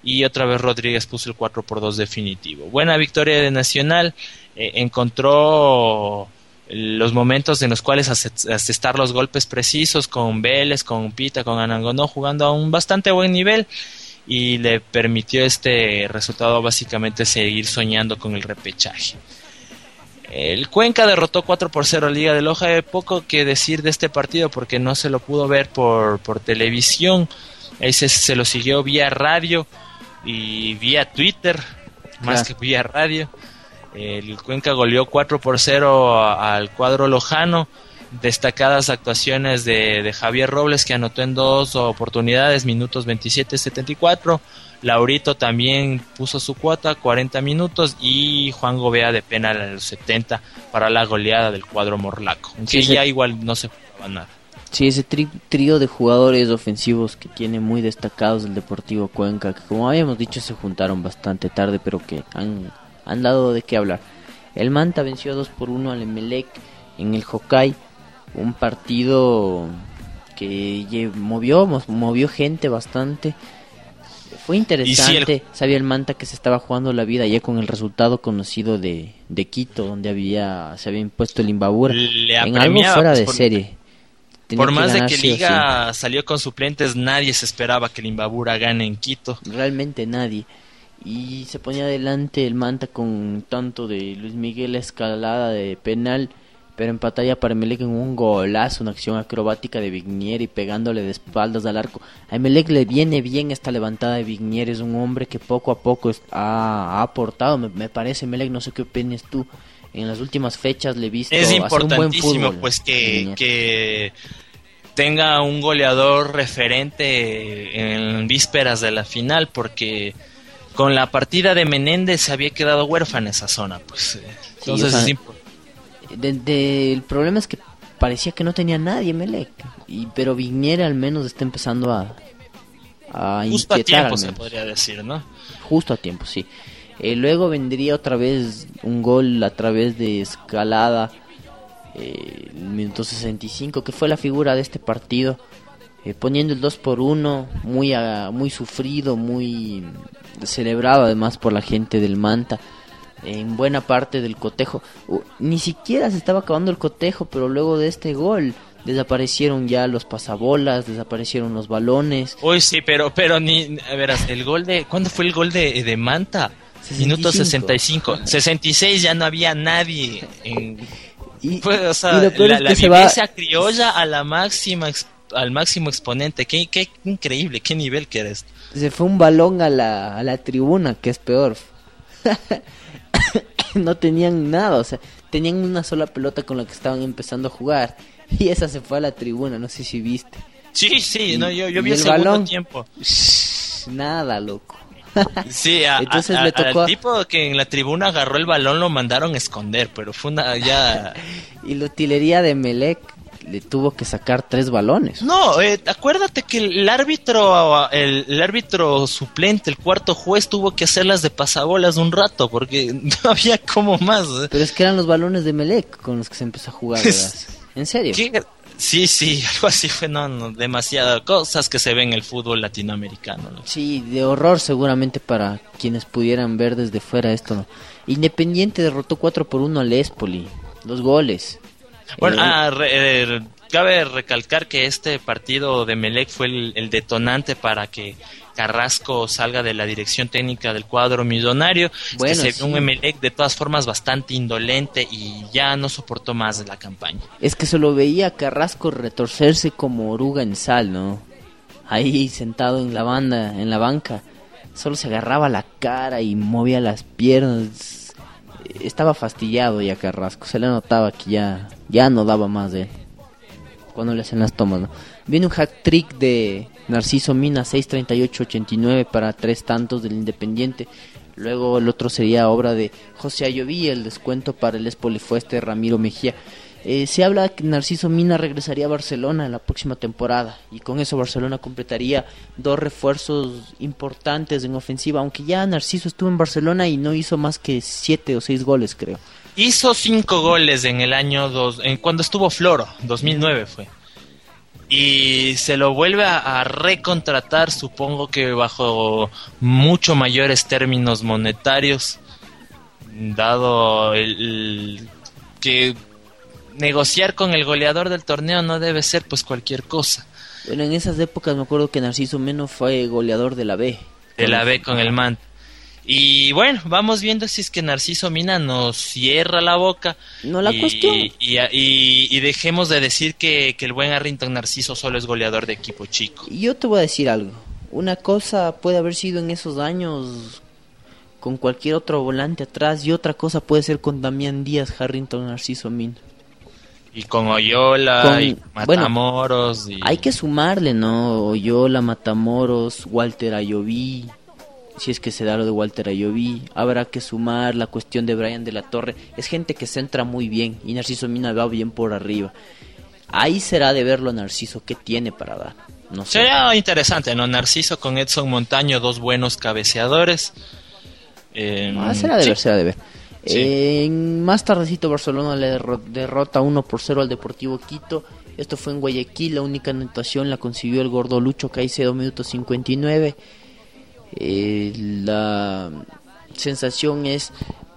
A: y otra vez Rodríguez puso el 4 por 2 definitivo. Buena victoria de Nacional, eh, encontró los momentos en los cuales asestar los golpes precisos con Vélez, con Pita, con Anangonó, jugando a un bastante buen nivel y le permitió este resultado básicamente seguir soñando con el repechaje. El Cuenca derrotó 4 por 0 a Liga de Loja. Hay poco que decir de este partido porque no se lo pudo ver por, por televisión. Ahí se, lo siguió vía radio y vía Twitter, más que vía radio. El Cuenca goleó 4 por 0 al cuadro lojano. Destacadas actuaciones de, de Javier Robles que anotó en dos oportunidades, minutos 27-74. Laurito también puso su cuota, 40 minutos, y Juan Gobea de penal a los 70 para la goleada del cuadro morlaco. Aunque ya igual no se jugaba nada.
C: Sí, ese trío de jugadores ofensivos que tiene muy destacados el Deportivo Cuenca, que como habíamos dicho se juntaron bastante tarde, pero que han, han dado de qué hablar. El Manta venció 2 por 1 al Emelec en el Hokkay, un partido que movió, movió gente bastante fue interesante. Sabía el Manta que se estaba jugando la vida ya con el resultado conocido de, de Quito, donde había se había impuesto el Imbabura. en algo fuera de serie. tenía
A: Por más de que
C: sí
A: Liga salió con suplentes, nadie se esperaba que el Imbabura gane en Quito.
C: realmente nadie. Y se ponía adelante el Manta con tanto de Luis Miguel Escalada de penal, pero empataría para Emelec en un golazo, una acción acrobática de Vignier y pegándole de espaldas al arco. A Emelec le viene bien esta levantada de Vignier, es un hombre que poco a poco ha, ha aportado, me, me parece, Emelec, no sé qué opinas tú. En las últimas fechas le he visto
A: Es
C: hacer un buen
A: importantísimo
C: fútbol.
A: pues que, que tenga un goleador referente en vísperas de la final porque con la partida de Menéndez se había quedado huérfana esa zona pues eh,
C: Sí,
A: entonces
C: o sea,
A: es impo-
C: de- de- el problema es que parecía que no tenía nadie Melec. Y pero Vignier al menos está empezando a a
A: justo a tiempo se podría decir no
C: justo a tiempo sí. Eh, luego vendría otra vez un gol a través de escalada eh, minuto 65 que fue la figura de este partido eh, poniendo el 2 por 1 muy ah, muy sufrido muy celebrado además por la gente del Manta en buena parte del cotejo Uh, ni siquiera se estaba acabando el cotejo pero luego de este gol desaparecieron ya los pasabolas desaparecieron los balones
A: Uy, sí, pero, pero ni, a verás, el gol de, ¿cuándo fue el gol de, de Manta? Minuto 65. 66 ya no había nadie. En,
C: y,
A: fue, o sea,
C: y lo peor
A: la,
C: es
A: la
C: que se va-
A: criolla a la máxima, al máximo exponente. Qué, qué increíble, qué nivel que eres.
C: se fue un balón a la, a la tribuna, que es peor. no tenían nada, o sea, tenían una sola pelota con la que estaban empezando a jugar. Y esa se fue a la tribuna, no sé si viste.
A: Sí, sí,
C: Y-
A: no, yo, yo vi el,
C: el
A: segundo
C: balón.
A: tiempo.
C: Nada, loco.
A: Sí, a-
C: Entonces
A: a-
C: le tocó
A: al tipo que en la tribuna agarró el balón lo mandaron a esconder, pero fue una ya...
C: Y la utilería de Melec le tuvo que sacar tres balones.
A: No, eh, acuérdate que el árbitro, el, el árbitro suplente, el cuarto juez, tuvo que hacerlas de pasabolas un rato porque no había como más. ¿eh?
C: Pero es que eran los balones de Melec con los que se empezó a jugar. ¿En serio?
A: ¿Qué? Sí, sí, algo así fue, no, no, demasiadas cosas que se ven en el fútbol latinoamericano. ¿no?
C: Sí, de horror seguramente para quienes pudieran ver desde fuera esto. ¿no? Independiente derrotó 4 por 1 al Espoli. Los goles.
A: Bueno,
C: Eh,
A: ah, re- eh, cabe recalcar que este partido de Melec fue el, el detonante para que Carrasco salga de la dirección técnica del cuadro millonario. Es
C: Bueno,
A: que se
C: sí.
A: ve un Emelec de todas formas bastante indolente y ya no soportó más de la campaña.
C: Es que se lo veía a Carrasco retorcerse como oruga en sal, ¿no? Ahí sentado en la banda, en la banca. Solo se agarraba la cara y movía las piernas. Estaba fastidiado ya Carrasco. Se le notaba que ya, ya no daba más de él. Cuando le hacen las tomas, ¿no? Viene un hack trick de Narciso Mina, 6.38.89 para tres tantos del Independiente. Luego el otro sería obra de José Ayoví, el descuento para el Espoli Ramiro Mejía. Eh, se habla que Narciso Mina regresaría a Barcelona en la próxima temporada y con eso Barcelona completaría dos refuerzos importantes en ofensiva, aunque ya Narciso estuvo en Barcelona y no hizo más que siete o seis goles, creo.
A: Hizo cinco goles en el año dos, en cuando estuvo Floro, 2009 fue. Y se lo vuelve a, recontratar, supongo que bajo mucho mayores términos monetarios, dado el- que negociar con el goleador del torneo no debe ser pues cualquier cosa.
C: Bueno, en esas épocas me acuerdo que Narciso Meno fue goleador de la B.
A: De la B con el man. Y bueno, vamos viendo si es que Narciso Mina nos cierra la boca.
C: No la
A: y,
C: cuestión.
A: Y, y- y dejemos de decir que, que el buen Arrington Narciso solo es goleador de equipo chico.
C: Y yo te voy a decir algo. Una cosa puede haber sido en esos años con cualquier otro volante atrás y otra cosa puede ser con Damián Díaz, Harrington, Narciso Min.
A: Y con Oyola,
C: Con-
A: y
C: bueno,
A: Matamoros. y...
C: Hay que sumarle, ¿no? Oyola, Matamoros, Walter Ayoví. Si es que se da lo de Walter Ayoví, habrá que sumar la cuestión de Brian de la Torre. Es gente que centra muy bien y Narciso Mina va bien por arriba. Ahí será de verlo Narciso qué tiene para dar. No sé.
A: Sería interesante, ¿no? Narciso con Edson Montaño, dos buenos cabeceadores. Eh,
C: Ah, será de
A: sí.
C: ver, será de ver.
A: Sí.
C: Más tardecito Barcelona le derro- derrota 1 por 0 al Deportivo Quito. Esto fue en Guayaquil, la única anotación la consiguió el gordo Lucho Caicedo, minuto 59. Eh, la sensación es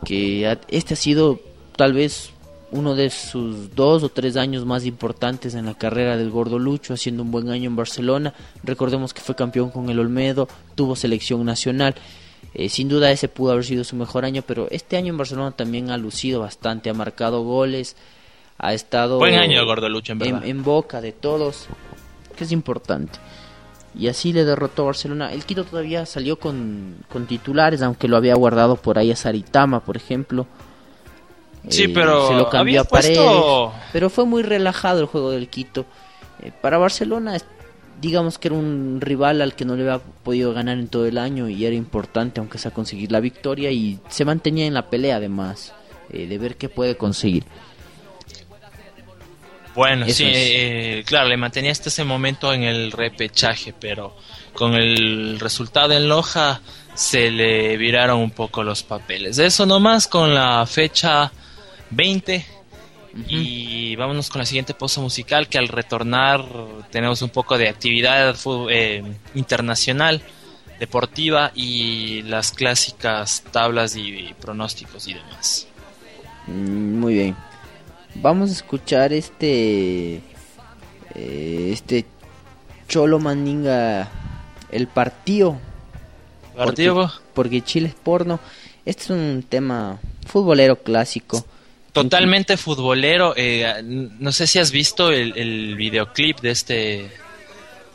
C: que este ha sido tal vez uno de sus dos o tres años más importantes en la carrera del Gordo Lucho, haciendo un buen año en Barcelona. Recordemos que fue campeón con el Olmedo, tuvo selección nacional. Eh, sin duda ese pudo haber sido su mejor año, pero este año en Barcelona también ha lucido bastante, ha marcado goles, ha estado
A: Buen año Gordo Lucho, en
C: en boca de todos, que es importante. Y así le derrotó a Barcelona. El Quito todavía salió con, con titulares, aunque lo había guardado por ahí a Saritama, por ejemplo.
A: Sí,
C: Eh,
A: pero
C: se lo cambió
A: había
C: a Paredes,
A: puesto-
C: pero fue muy relajado el juego del Quito. Eh, para Barcelona, digamos que era un rival al que no le había podido ganar en todo el año y era importante, aunque sea conseguir la victoria y se mantenía en la pelea además, eh, de ver qué puede conseguir.
A: Bueno,
C: Eso
A: sí, eh, claro, le mantenía hasta ese momento en el repechaje, pero con el resultado en Loja se le viraron un poco los papeles. Eso nomás con la fecha 20 y vámonos con la siguiente pausa musical que al retornar tenemos un poco de actividad eh, internacional, deportiva y las clásicas tablas y pronósticos y demás.
C: Mm, Muy bien. Vamos a escuchar este eh, este Cholo Mandinga el partido.
A: Partido,
C: Porque, porque Chile es porno. Este es un tema futbolero clásico.
A: Totalmente futbolero. eh, no sé si has visto el, el videoclip de este,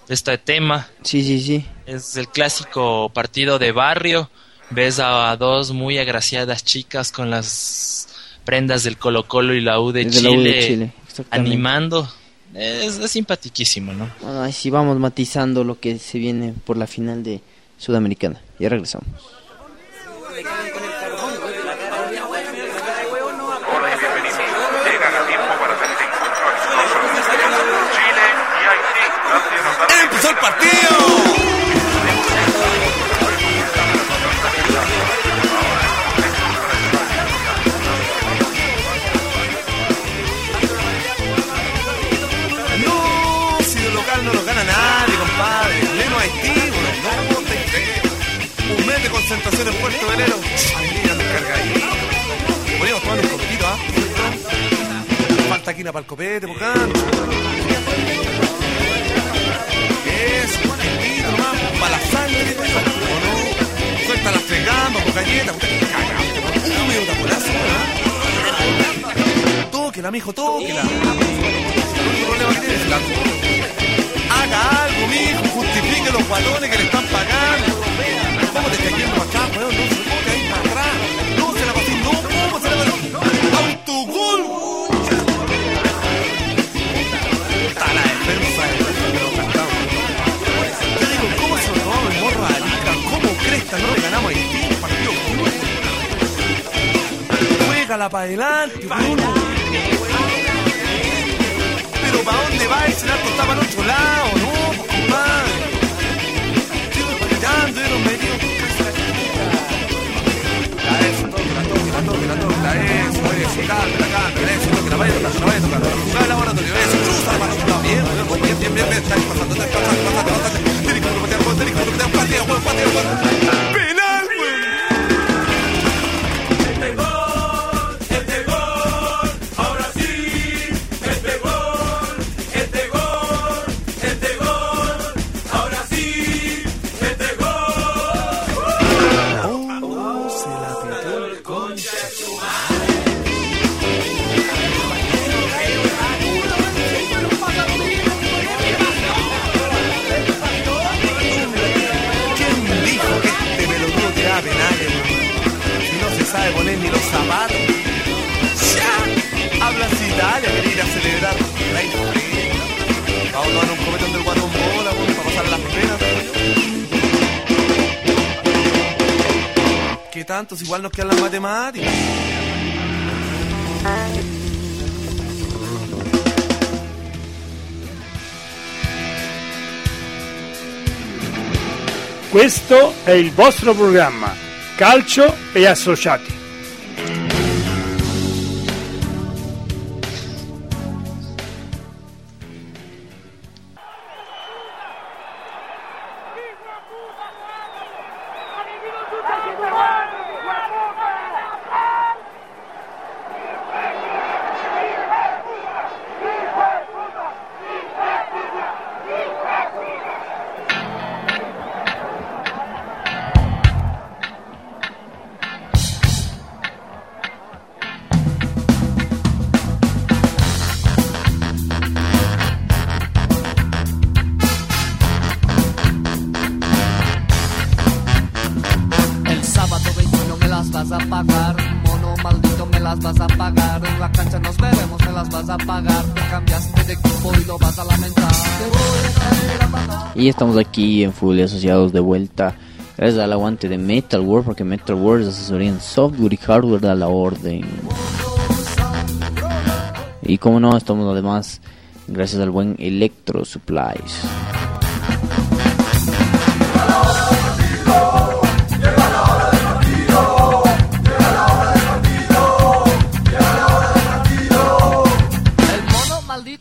A: de este tema.
C: Sí, sí, sí.
A: Es el clásico partido de barrio. Ves a dos muy agraciadas chicas con las prendas del Colo Colo y la U de,
C: De la U
A: Chile,
C: de Chile, exactamente.
A: animando. Es, es simpatiquísimo, ¿no?
C: Bueno, ahí sí vamos matizando lo que se viene por la final de Sudamericana. Ya regresamos.
I: En Puerto Velero. Mira, descargadito. Podríamos tomar un copetito, ¿ah? Falta quina para el copete, por canto. Eso, poquitito nomás, para la sangre, ¿o no? Suelta las tres que cagado, un medio taponazo, ¿no? Tóquela, mijo, tóquela. El problema que tiene es la Haga algo, mijo, justifique los guatones que le están pagando. ¿Cómo te acá, weón? No se ahí para atrás. No se la pasé, no. ¡Autogol! Está ¿cómo se lo? ¿Cómo cresta no ganamos partido para adelante. Pero ¿para dónde va? El arco está para el otro lado, ¿no? Me digo. La eso, toque, la toque, la toque, la toque, la eso, eso, cámbiala, cámbiala, eso, toque, la vaya tocando, la vaya tocando. El laboratorio, eso, cruza la mano, está bien, bien, bien, bien, bien, está ahí pasando, está pasando, pasando, pasando. Tiene que gol, tiene que patear, patea, gol, patea, gol. Tanto? Si igual nos quedan las matemáticas.
E: Questo è il vostro programma Calcio e Associati.
C: Aquí en Full Asociados de vuelta. Gracias al aguante de Metal World, porque Metal World es asesoría en software y hardware a la orden. Y como no, estamos además gracias al buen Electro Supplies.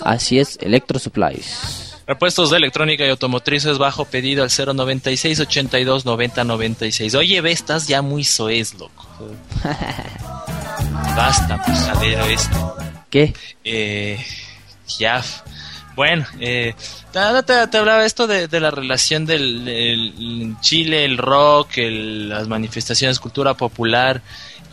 C: Así es, Electro Supplies.
A: Repuestos de electrónica y automotrices bajo pedido al 096 82 90 96. Oye, ve, estás ya muy soez, loco. Basta, jalero esto.
C: ¿Qué?
A: Eh, ya. Bueno, eh, te, te- hablaba esto de, de la relación del, en Chile, el rock, el- las manifestaciones, cultura popular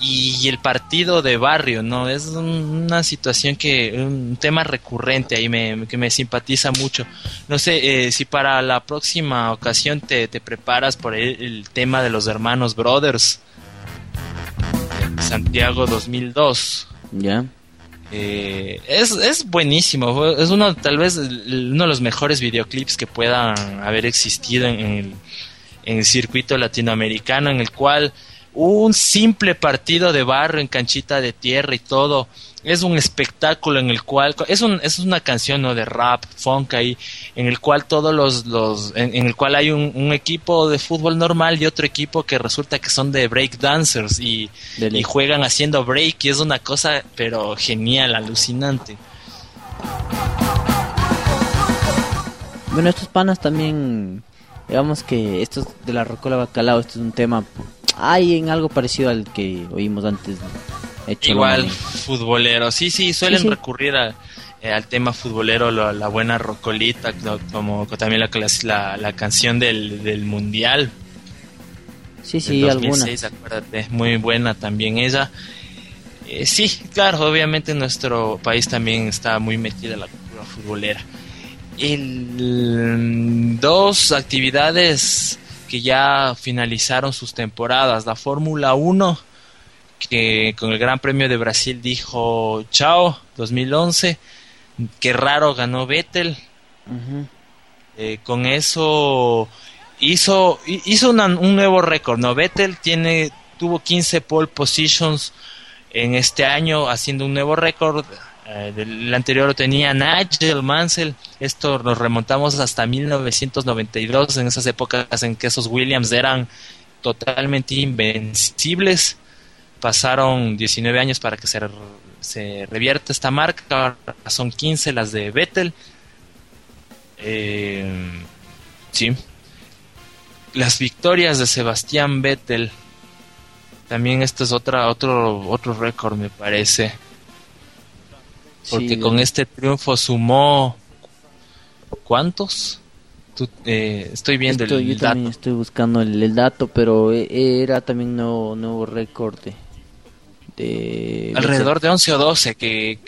A: y el partido de barrio, ¿no? Es un- una situación que, un tema recurrente ahí me, que me simpatiza mucho. No sé eh, si para la próxima ocasión te, te preparas por el, el tema de los hermanos Brothers. Santiago 2002.
C: ¿Ya?
A: Eh, es, es buenísimo, es uno tal vez uno de los mejores videoclips que puedan haber existido en el, en el circuito latinoamericano, en el cual un simple partido de barro en canchita de tierra y todo. Es un espectáculo en el cual es un es una canción ¿no? de rap funk ahí en el cual todos los los en, en el cual hay un, un equipo de fútbol normal y otro equipo que resulta que son de break dancers y, y juegan haciendo break y es una cosa pero genial alucinante.
C: Bueno, estos panas también, digamos que estos de la Rocola Bacalao, esto es un tema, hay en algo parecido al que oímos antes. hecho
A: Igual, futbolero. Sí, sí, suelen
C: Sí, sí.
A: recurrir a- eh, al tema futbolero, la buena rocolita, como también la, la, la canción del, del Mundial.
C: Sí, sí,
A: 2006,
C: algunas.
A: acuérdate, muy buena también ella. Eh, sí, claro, obviamente en nuestro país también está muy metida la cultura futbolera. El, dos actividades que ya finalizaron sus temporadas. La Fórmula 1, que con el Gran Premio de Brasil dijo chao 2011. Qué raro ganó Vettel. Eh, con eso hizo hi- hizo una- un nuevo récord. No, Vettel tiene tuvo 15 pole positions en este año haciendo un nuevo récord. Eh, del anterior lo tenía Nigel Mansell. Esto nos remontamos hasta 1992, en esas épocas en que esos Williams eran totalmente invencibles. Pasaron 19 años para que se, se revierta esta marca. Ahora son 15 las de Vettel. Eh, sí. Las victorias de Sebastián Vettel. También esto es otra, otro, otro récord, me parece. Porque
C: Sí,
A: con este triunfo sumó. ¿Cuántos? Tú, eh, estoy viendo el,
C: yo
A: dato.
C: también estoy buscando el, el dato, pero e- era también nuevo, nuevo récord de, de-
A: Alrededor de 11 o 12 que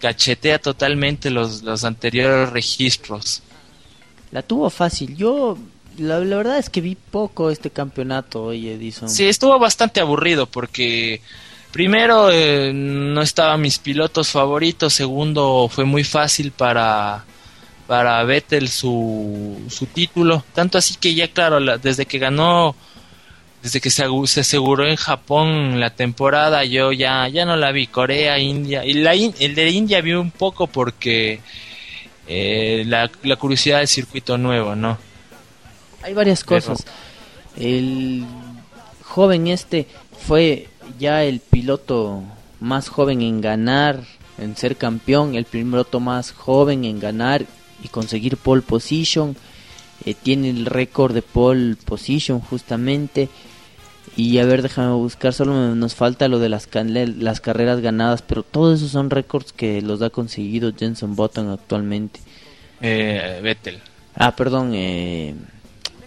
A: cachetea totalmente los, los anteriores registros.
C: La tuvo fácil. Yo, la, la verdad es que vi poco este campeonato hoy, Edison.
A: Sí, estuvo bastante aburrido porque primero eh, no estaban mis pilotos favoritos, segundo fue muy fácil para para Vettel su, su título, tanto así que ya claro, la- desde que ganó desde que se, se aseguró en Japón la temporada, yo ya ya no la vi, Corea, India, y la el de India vi un poco porque eh, la, la curiosidad del circuito nuevo, ¿no?
C: Hay varias
A: Pero-
C: cosas. El joven este fue ya el piloto más joven en ganar, en ser campeón, el piloto más joven en ganar y conseguir pole position. Eh, tiene el récord de pole position justamente. Y a ver, déjame buscar, solo nos falta lo de las, las carreras ganadas, pero todos esos son récords que los ha conseguido Jenson Button actualmente.
A: Eh, Vettel.
C: Ah, perdón, eh,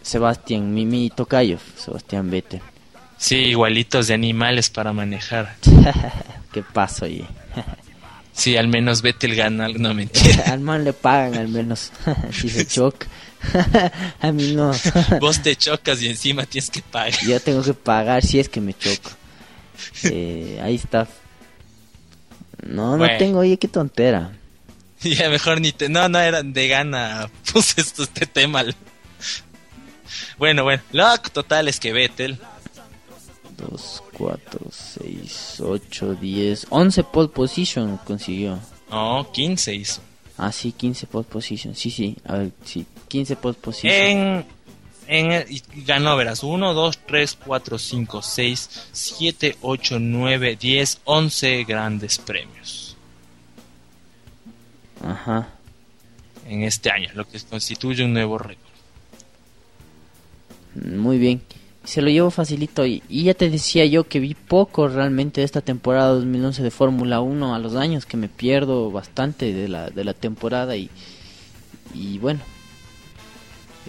C: Sebastián, mi, mi tocayo, Sebastián Vettel.
A: Sí, igualitos de animales para manejar.
C: ¿Qué pasa, oye?
A: Sí, al menos Vettel gana, no mentira.
C: al man le pagan al menos si se choca. A mí no.
A: Vos te chocas y encima tienes que pagar.
C: Yo tengo que pagar si es que me choco. Eh, ahí está. No, no tengo, oye, qué tontera.
A: Ya mejor ni te... No, no, era de gana. Puse esto, este tema. Bueno, bueno. Lo total es que Vettel
C: 2, 4, 6, 8, 10, 11 pole position consiguió.
A: No, 15 hizo.
C: Ah, sí, 15 pole position. Sí, sí, a ver, sí, 15 pole position.
A: En, en, y ganó, verás, 1, 2, 3, 4, 5, 6, 7, 8, 9, 10, 11 grandes premios
C: Ajá.
A: en este año, lo que constituye un nuevo récord.
C: Muy bien. Se lo llevo facilito y, y ya te decía yo que vi poco realmente de esta temporada 2011 de Fórmula 1 a los años que me pierdo bastante de la, de la temporada y, y bueno,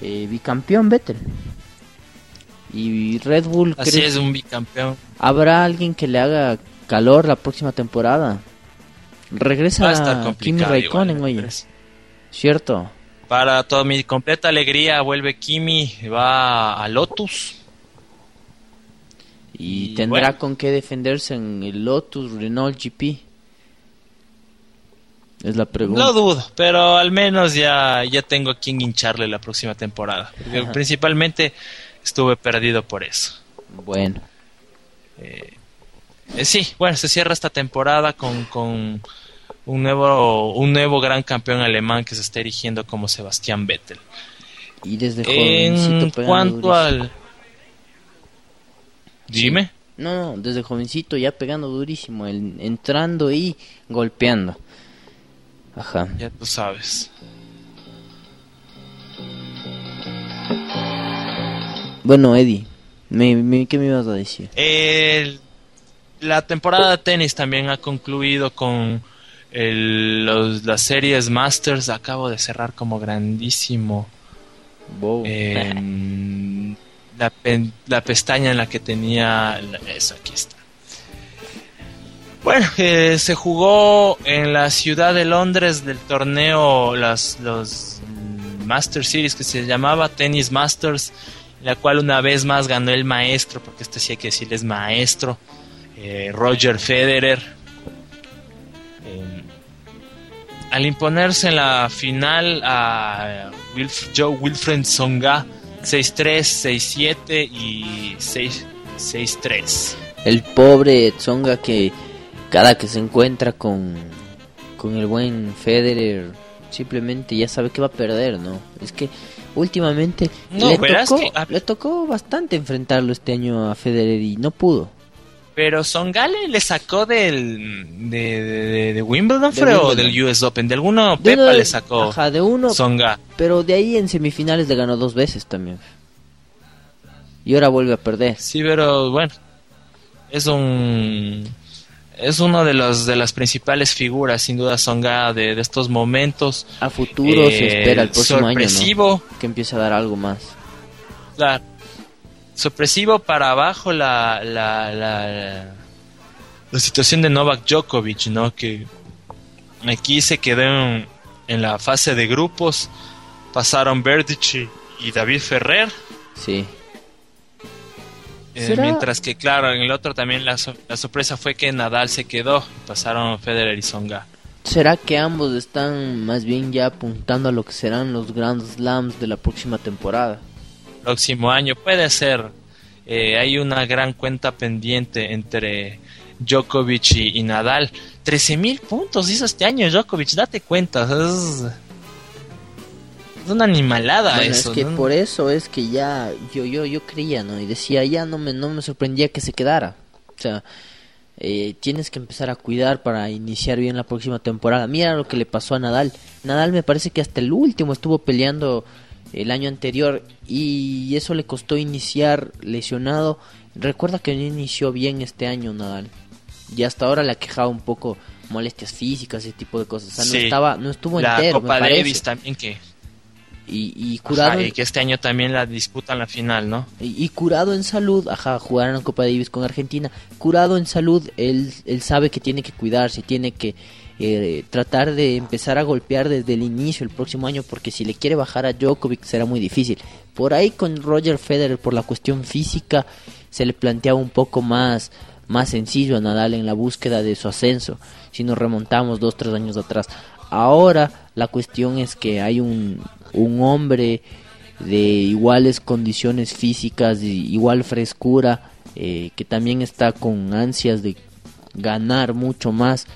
C: eh, bicampeón Vettel. Y Red Bull,
A: Así
C: ¿crees-
A: es, un bicampeón.
C: ¿habrá alguien que le haga calor la próxima temporada? Regresa Kimi. Raikkonen,
A: igual,
C: oye. ¿cierto?
A: Para toda mi completa alegría, vuelve Kimi, va a Lotus.
C: Y,
A: Y
C: tendrá
A: bueno.
C: con qué defenderse en el Lotus Renault GP. Es la pregunta.
A: No dudo, pero al menos ya, ya tengo a quien hincharle la próxima temporada. Porque principalmente estuve perdido por eso.
C: Bueno,
A: Eh, sí, bueno, se cierra esta temporada con, con un nuevo un nuevo gran campeón alemán que se está erigiendo como Sebastián Vettel.
C: y desde
A: En cuanto
C: durísimo.
A: al... Dime.
C: No, no, desde jovencito ya pegando durísimo, el- entrando y golpeando. Ajá.
A: Ya tú sabes.
C: Bueno, Eddie, me, me- ¿qué me ibas a decir?
A: El- la temporada de tenis también ha concluido con el- los- las series Masters. Acabo de cerrar como grandísimo
C: Wow.
A: La, pestaña en la que tenía eso aquí está. Bueno, eh, se jugó en la ciudad de Londres del torneo las los Master Series que se llamaba Tennis Masters, la cual una vez más ganó el maestro, porque este sí hay que decirles maestro, eh, Roger Federer. Eh, al imponerse en la final a Joe Wilfred Songa 6-3, 6-7 y 6 6-3.
C: El pobre Tsonga que cada que se encuentra con, con el buen Federer simplemente ya sabe que va a perder, ¿no? Es que últimamente
A: No,
C: le, tocó,
A: que-
C: le tocó bastante enfrentarlo este año a Federer y no pudo.
A: Pero Songale le sacó del de, de- de Wimbledon, fue, o del US Open. De alguno
C: De
A: Pepa le sacó
C: Ajá, de uno,
A: Songa.
C: pero de ahí en semifinales le ganó dos veces también. Y ahora vuelve a perder.
A: Sí, pero bueno, es un es uno de los de las principales figuras, sin duda Songa de, de estos momentos.
C: A futuro se espera el próximo año,
A: sorpresivo,
C: ¿no? Que empiece a dar algo más.
A: claro. Sorpresivo para abajo la la, la la situación de Novak Djokovic, ¿no? Que aquí se quedó en, en la fase de grupos, pasaron Verdici y David Ferrer.
C: Sí.
A: Eh, mientras que, claro, en el otro también la, so- la sorpresa fue que Nadal se quedó. Pasaron Federer y Songa.
C: ¿Será que ambos están más bien ya apuntando a lo que serán los Grand Slams de la próxima temporada?
A: Próximo año puede ser. Eh, hay una gran cuenta pendiente entre Djokovic y, y Nadal. 13 mil puntos hizo este año Djokovic, date cuenta. Es, es una animalada
C: Bueno,
A: eso.
C: es que
A: ¿no?
C: por eso es que ya yo yo yo creía, ¿no? Y decía, ya no me no me sorprendía que se quedara. O sea, eh, tienes que empezar a cuidar para iniciar bien la próxima temporada. Mira lo que le pasó a Nadal. Nadal me parece que hasta el último estuvo peleando el año anterior y eso le costó iniciar lesionado. Recuerda que no inició bien este año Nadal. Y hasta ahora le ha quejado un poco molestias físicas, ese tipo de cosas. O sea, no estaba no estuvo
A: la
C: entero,
A: Copa. Davis también que,
C: Y, y curado
A: ajá, y que este año también la disputan la final, ¿no?
C: Y, y curado en salud, ajá, jugaron en Copa Davis con Argentina. Curado en salud, él, él sabe que tiene que cuidarse, tiene que eh, tratar de empezar a golpear desde el inicio el próximo año, porque si le quiere bajar a Djokovic será muy difícil. Por ahí con Roger Federer, por la cuestión física, se le planteaba un poco más, más sencillo a Nadal en la búsqueda de su ascenso, si nos remontamos dos, tres años atrás. Ahora la cuestión es que hay un, un hombre de iguales condiciones físicas, de igual frescura, eh, que también está con ansias de ganar mucho más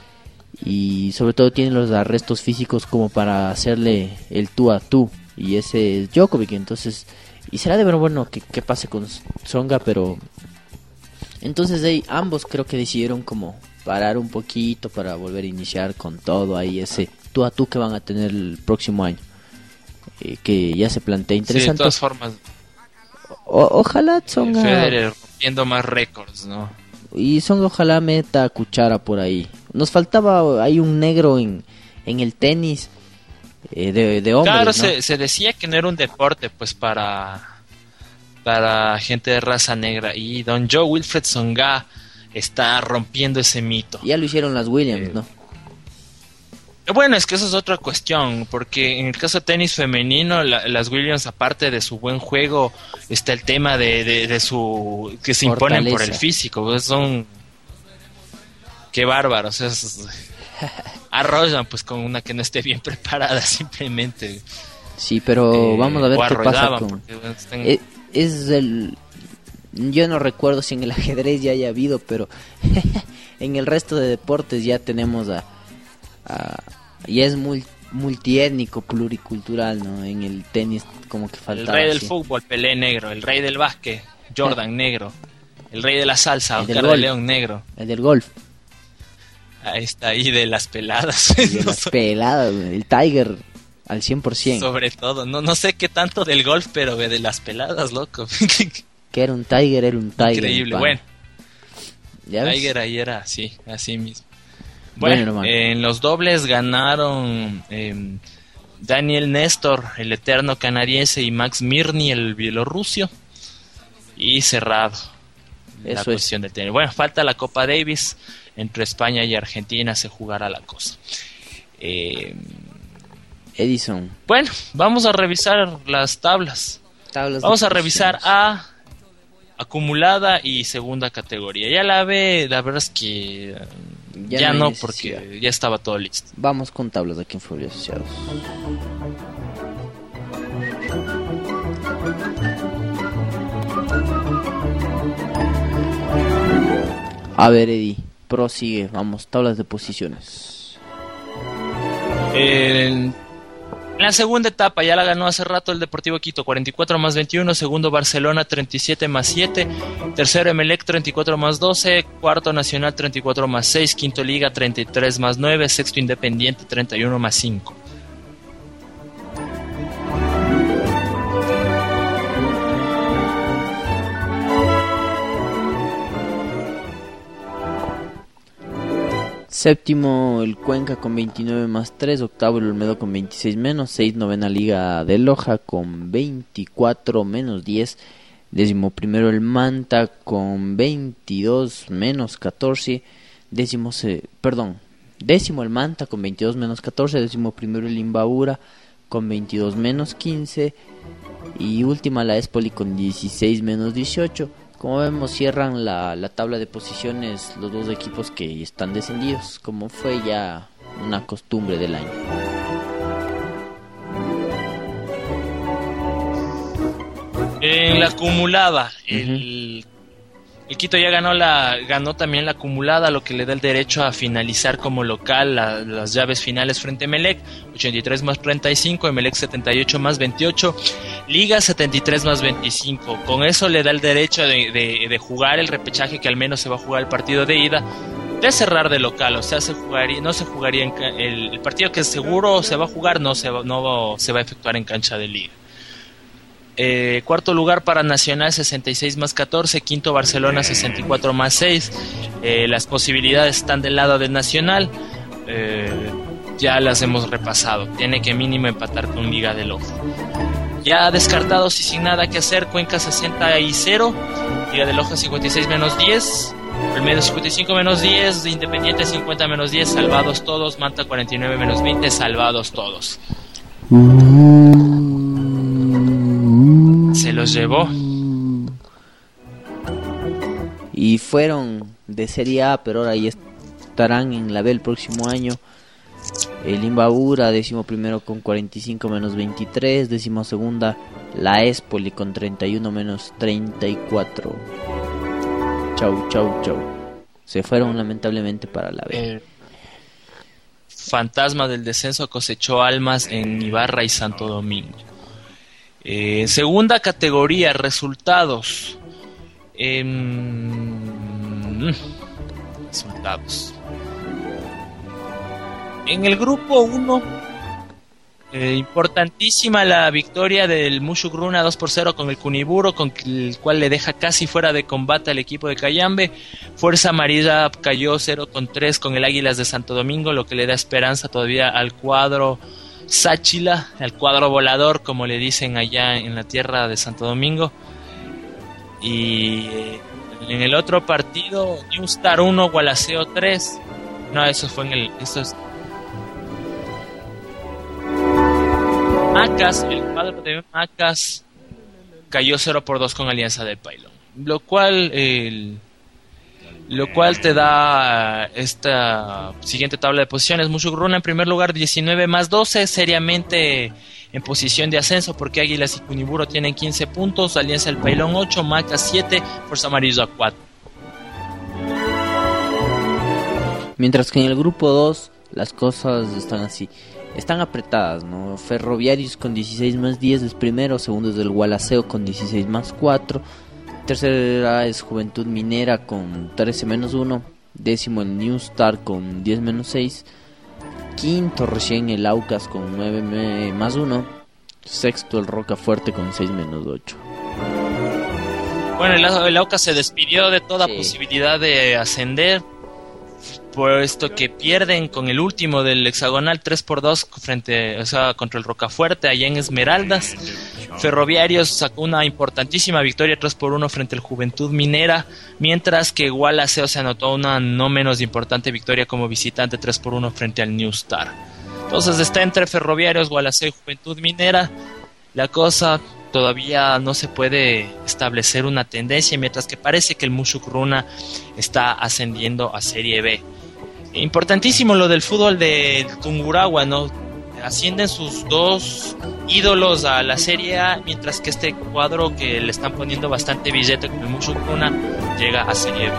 C: y sobre todo tiene los arrestos físicos como para hacerle el tú a tú y ese es Djokovic entonces y será de ver bueno que, que pase con Songa pero entonces ahí ambos creo que decidieron como parar un poquito para volver a iniciar con todo ahí ese tú a tú que van a tener el próximo año eh, que ya se plantea
A: Sí, de
C: interesante
A: todas formas,
C: O- ojalá
A: Federer rompiendo más récords, ¿no?
C: y Tsonga ojalá meta cuchara por ahí nos faltaba hay un negro en, en el tenis eh, de, de hombres
A: claro,
C: ¿no?
A: se, se decía que no era un deporte, pues para, para gente de raza negra. Y don Joe Wilfred Songa está rompiendo ese mito.
C: ya lo hicieron las Williams no
A: Bueno, es que eso es otra cuestión, porque en el caso de tenis femenino, la- las Williams, aparte de su buen juego, está el tema de, de, de su... que se imponen por el físico, pues son... Qué bárbaros, es- arrollan pues con una que no esté bien preparada simplemente.
C: Sí, pero
A: Eh,
C: vamos a ver
A: o
C: qué pasa
A: arrollaban,
C: con...
A: porque, bueno, están-
C: Eh, Es, el... Yo no recuerdo si en el ajedrez ya haya habido, pero en el resto de deportes ya tenemos a... a- ya es mul- multiétnico, pluricultural, ¿no? En el tenis como que
A: El
C: faltaba.
A: rey del fútbol, Pelé negro. El rey del básquet, Jordan negro. El rey de la salsa,
C: El del
A: Oscar de. León negro.
C: El del golf.
A: Ahí está, ahí de las peladas.
C: De las peladas, el Tiger al 100%.
A: Sobre todo, no, no sé qué tanto del golf, pero de las peladas, loco.
C: Que era un Tiger, era un Tiger.
A: Increíble, bueno.
C: ¿Ya?
A: Tiger ahí era así, así mismo.
C: Bueno,
A: en los dobles ganaron eh, Daniel Néstor, el eterno canadiense, y Max Mirny, el bielorruso. Y cerrado la
C: es.
A: cuestión del tenis. Bueno, falta la Copa Davis. Entre España y Argentina se jugará la cosa. Eh,
C: Edison.
A: bueno, vamos a revisar las tablas.
C: Tablas
A: Vamos a revisar A, acumulada y segunda categoría. Ya la B, la verdad es que
C: Ya
A: ya,
C: no
A: porque ya estaba todo listo.
C: Vamos con tablas aquí en Fútbol Asociados. A ver, Eddie, prosigue. Vamos, tablas de posiciones.
A: En la segunda etapa ya la ganó hace rato el Deportivo Quito, 44 más 21, segundo Barcelona 37 más 7, tercero Emelec 34 más 12, cuarto Nacional 34 más 6, quinto Liga 33 más 9, sexto Independiente 31 más 5.
C: Séptimo el Cuenca con 29 más 3, octavo el Olmedo con 26 menos, 6 novena Liga de Loja con 24 menos 10, décimo primero el Manta con 22 menos 14, décimo, se- perdón, décimo el Manta con 22 menos 14, décimo primero el Imbabura con 22 menos 15 y última la Espoli con 16 menos 18. Como vemos cierran la, la tabla de posiciones los dos equipos que están descendidos, como fue ya una costumbre del año.
A: En la acumulada, el, el Quito ya ganó la ganó también la acumulada, lo que le da el derecho a finalizar como local la- las llaves finales frente a Emelec, 83 más 35, Emelec 78 más 28, Liga 73 más 25. Con eso le da el derecho de, de- jugar el repechaje que al menos se va a jugar el partido de ida. De cerrar de local, o sea, se jugaría, no se jugaría en el partido que seguro se va a jugar, no se va, no se va a efectuar en cancha de liga. Eh, cuarto lugar para Nacional 66 más 14, quinto Barcelona 64 más 6. Eh, las posibilidades están del lado de Nacional. Eh, ya las hemos repasado. Tiene que mínimo empatar con Liga del Ojo. Ya descartados y sin nada que hacer, Cuenca 60 y 0, Liga del Ojo 56 menos 10, Olmedo 55 menos 10, Independiente 50 menos 10, salvados todos, Manta 49 menos 20, salvados todos. Se los llevó.
C: y fueron de Serie A, pero ahora ya estarán en la B el próximo año. El Imbabura, décimo primero con 45 menos 23, décimo segunda la Espoli con 31 menos 34. Chau, chau, chau. Se fueron lamentablemente para la B.
A: El fantasma del descenso cosechó almas en Ibarra y Santo Domingo. Eh, segunda categoría, resultados. Em, resultados. En el grupo 1, eh, importantísima la victoria del Mushugruna 2 por 0 con el Kuniburo, con el cual le deja casi fuera de combate al equipo de Cayambe. Fuerza Amarilla cayó 0 con 3 con el Águilas de Santo Domingo, lo que le da esperanza todavía al cuadro Sáchila, al cuadro volador, como le dicen allá en la tierra de Santo Domingo. Y eh, en el otro partido, New Star 1, Gualaceo 3. No, eso fue en el. Eso es. Macas, el cuadro de Macas cayó 0 por 2 con Alianza del Pailón. Lo cual. el- lo cual te da esta siguiente tabla de posiciones. Mushugruna en primer lugar 19 más 12, seriamente en posición de ascenso porque Águilas y Kuniburo tienen 15 puntos, Alianza del Pailón 8, Macas 7, Fuerza Amarilla 4.
C: Mientras que en el grupo 2 las cosas están así. Están apretadas, ¿no? Ferroviarios con 16 más 10 es primero, segundo es el Gualaceo con 16 más 4. Tercera es Juventud Minera con 13 menos 1. Décimo el New Star con 10 menos 6. Quinto recién el Aucas con 9 me- más 1. Sexto el Rocafuerte con 6 menos 8.
A: Bueno, el, el Aucas se despidió de toda
C: Sí.
A: posibilidad de ascender, puesto que pierden con el último del hexagonal 3 por 2 frente, o sea, contra el Rocafuerte allá en Esmeraldas. Ferroviarios sacó una importantísima victoria 3 por 1 frente al Juventud Minera, mientras que Gualaceo se anotó una no menos importante victoria como visitante 3 por 1 frente al New Star. Entonces está entre Ferroviarios, Gualaceo y Juventud Minera. La cosa todavía no se puede establecer una tendencia, mientras que parece que el Mushukruna está ascendiendo a Serie B. Importantísimo lo del fútbol de Tungurahua, ¿no? Ascienden sus dos ídolos a la Serie A, mientras que este cuadro que le están poniendo bastante billete con el Mushukruna llega a Serie B.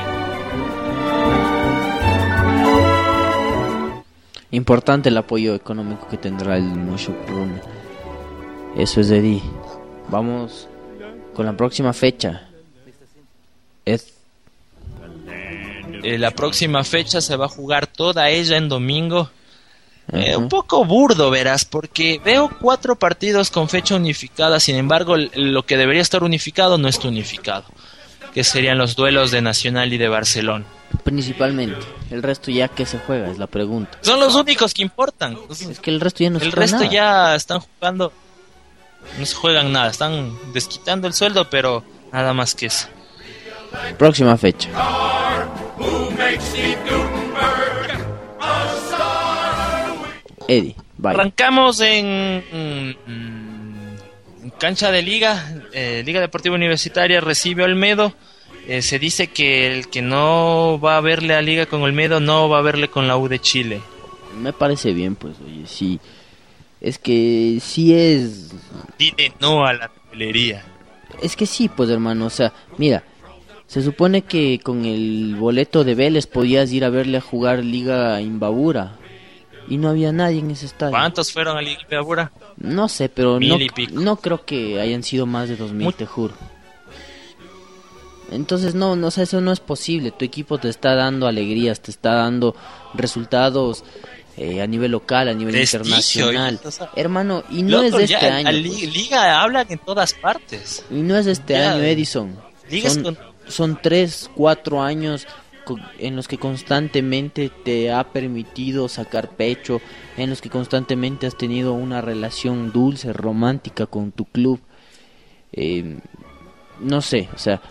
C: Importante el apoyo económico que tendrá el Mushukruna. Eso es de Di. Vamos con la próxima fecha. Es
A: Eh, la próxima fecha se va a jugar toda ella en domingo. Eh, un poco burdo, verás, porque veo cuatro partidos con fecha unificada, sin embargo, lo que debería estar unificado no está unificado, que serían los duelos de Nacional y de Barcelona.
C: principalmente. El resto ya que se juega es la pregunta.
A: Son los únicos que importan.
C: Es que el resto ya no
A: el resto
C: nada.
A: ya están jugando, no se juegan nada, están desquitando el sueldo, pero nada más que eso.
C: Próxima fecha. Eddie, bye.
A: Arrancamos en, mm, en cancha de liga, eh, Liga Deportiva Universitaria recibe a Olmedo. Eh, se dice que el que no va a verle a Liga con Olmedo no va a verle con la U de Chile.
C: Me parece bien, pues, oye, sí. Es que sí es.
A: Dile no a la pelería.
C: Es que sí, pues, hermano. O sea, mira, se supone que con el boleto de Vélez podías ir a verle a jugar Liga Imbabura. Y no había nadie en ese estadio.
A: ¿Cuántos fueron a Liga Imbabura?
C: No sé, pero no, no creo que hayan sido más de dos mil,
A: Muy-
C: te juro. Entonces no, no, o sea, eso no es posible. Tu equipo te está dando alegrías, te está dando resultados eh, a nivel local, a nivel
A: Prestigio,
C: internacional.
A: y- o sea,
C: Hermano, y no es de este año.
A: Li-
C: pues.
A: Liga hablan en todas partes.
C: Y no es de este
A: Ya,
C: año, Edison.
A: ligas
C: Son,
A: con-
C: son tres, cuatro años en los que constantemente te ha permitido sacar pecho, en los que constantemente has tenido una relación dulce, romántica con tu club. Eh, no sé, o sea,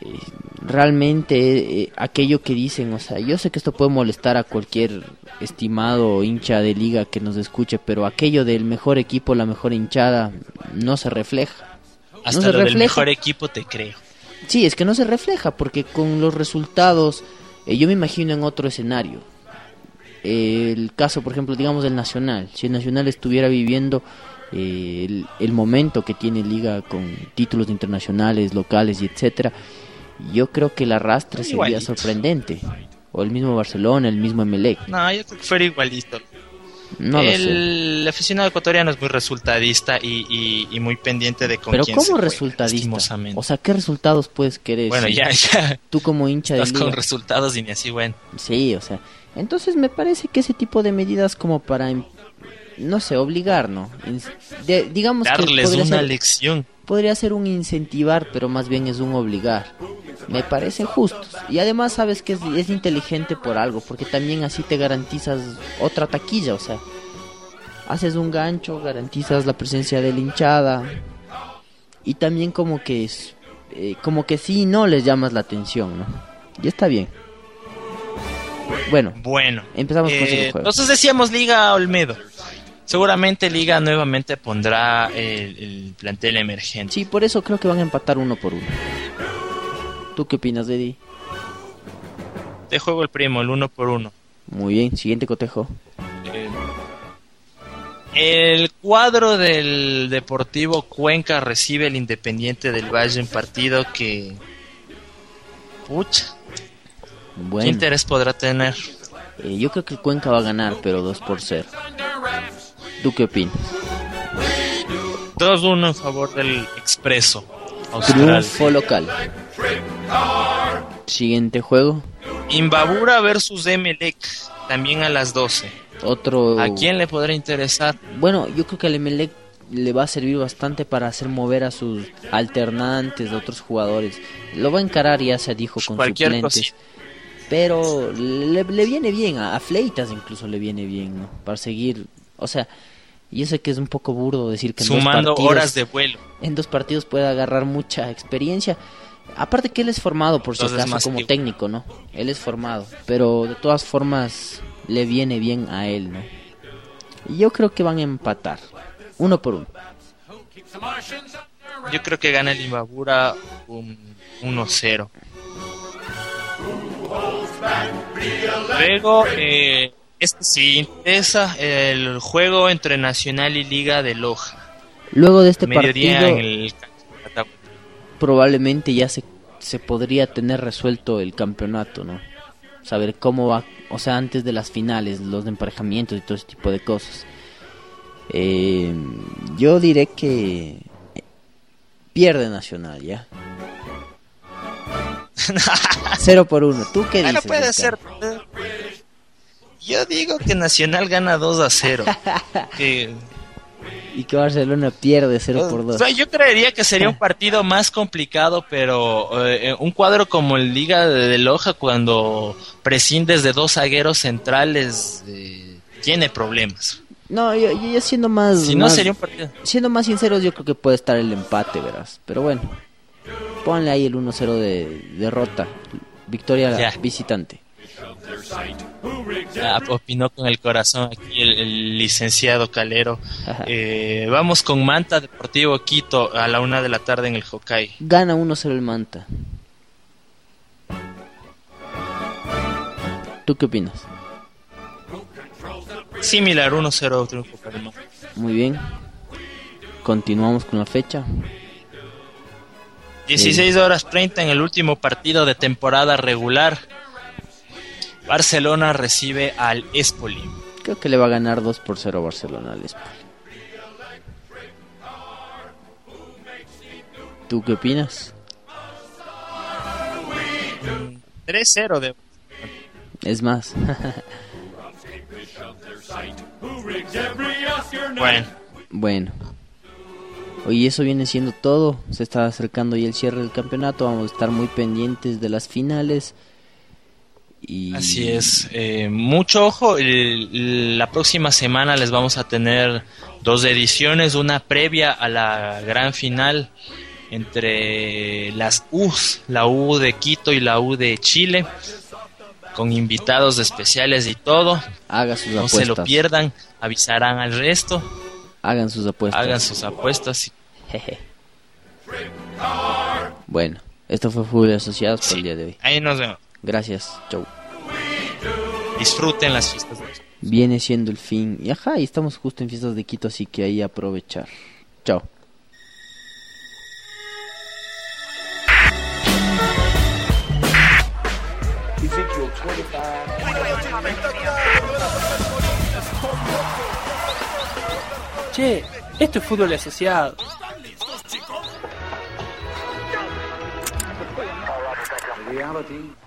C: eh, realmente eh, aquello que dicen, o sea, yo sé que esto puede molestar a cualquier estimado hincha de liga que nos escuche, pero aquello del mejor equipo, la mejor hinchada, no se refleja.
A: Hasta
C: se
A: lo del
C: refleja.
A: mejor equipo te creo.
C: Sí, es que no se refleja, porque con los resultados, eh, yo me imagino en otro escenario. Eh, el caso, por ejemplo, digamos del Nacional. Si el Nacional estuviera viviendo eh, el, el momento que tiene Liga con títulos internacionales, locales y etcétera, yo creo que el arrastre sería
A: Igualito.
C: sorprendente. O el mismo Barcelona, el mismo Emelec.
A: No, yo creo que fuera igualito.
C: No
A: el aficionado ecuatoriano es muy resultadista y, y- y muy pendiente de con
C: Pero
A: quién se
C: ¿cómo
A: juega,
C: resultadista?
A: lastimosamente.
C: O sea, ¿qué resultados puedes querer?
A: bueno,
C: si
A: ya, ya.
C: Tú como hincha de
A: Estás con resultados y ni así, bueno.
C: Sí, o sea. Entonces me parece que ese tipo de medidas como para, im- no sé, obligar, ¿no? De- digamos que
A: Darles
C: podría
A: una
C: ser,
A: lección.
C: podría ser un incentivar, pero más bien es un obligar. Me parecen justos. Y además sabes que es, es inteligente por algo, porque también así te garantizas otra taquilla, o sea. Haces un gancho, garantizas la presencia de la hinchada. Y también como que es, eh, como que sí y no les llamas la atención, ¿no? Y está bien. Bueno,
A: Bueno.
C: empezamos con
A: Eh,
C: el juego.
A: entonces decíamos Liga Olmedo. Seguramente Liga nuevamente pondrá el, el plantel emergente.
C: Sí, por eso creo que van a empatar uno por uno. ¿Tú qué opinas, Eddie?
A: Te juego el primo, el uno por uno.
C: Muy bien, siguiente cotejo.
A: Eh, el cuadro del Deportivo Cuenca recibe el Independiente del Valle en partido que... Pucha, ¿qué
C: Bueno,
A: interés podrá tener?
C: eh, yo creo que Cuenca va a ganar, pero 2 por 0. ¿Tú qué opinas?
A: 2-1 en favor del Expreso Austral.
C: Triunfo local. Siguiente juego.
A: Imbabura versus Emelec, también a las 12.
C: Otro.
A: ¿A quién le podrá interesar?
C: Bueno, yo creo que al Emelec le va a servir bastante para hacer mover a sus alternantes de otros jugadores. Lo va a encarar, ya se dijo, con
A: Cualquier
C: suplentes.
A: cosita.
C: Pero le, le viene bien, a, a Fleitas incluso le viene bien, ¿no? Para seguir. O sea, yo sé que es un poco burdo decir que en dos
A: Sumando
C: partidos-
A: horas de vuelo.
C: en dos partidos puede agarrar mucha experiencia. Aparte que él es formado, por si acaso, como técnico, ¿no? Él es formado, pero de todas formas le viene bien a él, ¿no? Y yo creo que van a empatar, uno por uno.
A: Yo creo que gana el Imbabura un 1-0. Luego, eh, este sí interesa el juego entre Nacional y Liga de Loja.
C: Luego de este
A: Mediodía
C: partido,
A: en el
C: probablemente ya se, se podría tener resuelto el campeonato, ¿no? Saber cómo va, o sea, antes de las finales, los emparejamientos y todo ese tipo de cosas. Eh, yo diré que pierde Nacional, ¿ya? Cero por uno. ¿Tú qué
A: Bueno,
C: dices?
A: puede
C: Oscar?
A: ser. Yo digo que Nacional gana 2 a 0. Que-
C: Y que Barcelona pierde 0 por
A: O
C: 2.
A: sea, yo creería que sería un partido más complicado, pero eh, un cuadro como el Liga de, de Loja, cuando prescindes de dos zagueros centrales, eh, tiene problemas.
C: No, yo, yo siendo más,
A: Si no,
C: más-
A: sería un partido.
C: siendo más sinceros, yo creo que puede estar el empate, verás. Pero bueno, ponle ahí el 1-0 de derrota. Victoria
A: Ya.
C: visitante.
A: Ah, opinó con el corazón aquí el, el licenciado Calero. Eh, vamos con Manta Deportivo Quito a la una de la tarde en el Hokkaido.
C: Gana 1-0 el Manta. ¿Tú qué opinas?
A: Similar, 1-0 triunfo para el Manta.
C: Muy bien. Continuamos con la fecha.
A: 16 horas 30 en el último partido de temporada regular. Barcelona recibe al Espoli.
C: Creo que le va a ganar 2 por 0 Barcelona al Espoli. ¿Tú qué opinas?
A: 3-0 de
C: Es más.
A: Bueno,
C: Bueno. Hoy eso viene siendo todo. Se está acercando ya el cierre del campeonato. Vamos a estar muy pendientes de las finales. Y
A: así es. Eh, mucho ojo, el- la próxima semana les vamos a tener dos ediciones, una previa a la gran final entre las U's, la U de Quito y la U de Chile, con invitados especiales y todo.
C: Haga sus
A: No se lo
C: apuestas.
A: pierdan, avisarán al resto,
C: Hagan sus apuestas.
A: hagan sus apuestas.
C: Jeje. Bueno, Esto fue Fútbol Asociados por el día de hoy.
A: Ahí nos vemos.
C: Gracias, chau.
A: Disfruten las fiestas.
C: Viene siendo el fin. Y ajá, y estamos justo en fiestas de Quito, así que ahí aprovechar. Chao.
J: Che, esto es fútbol asociado.
K: reality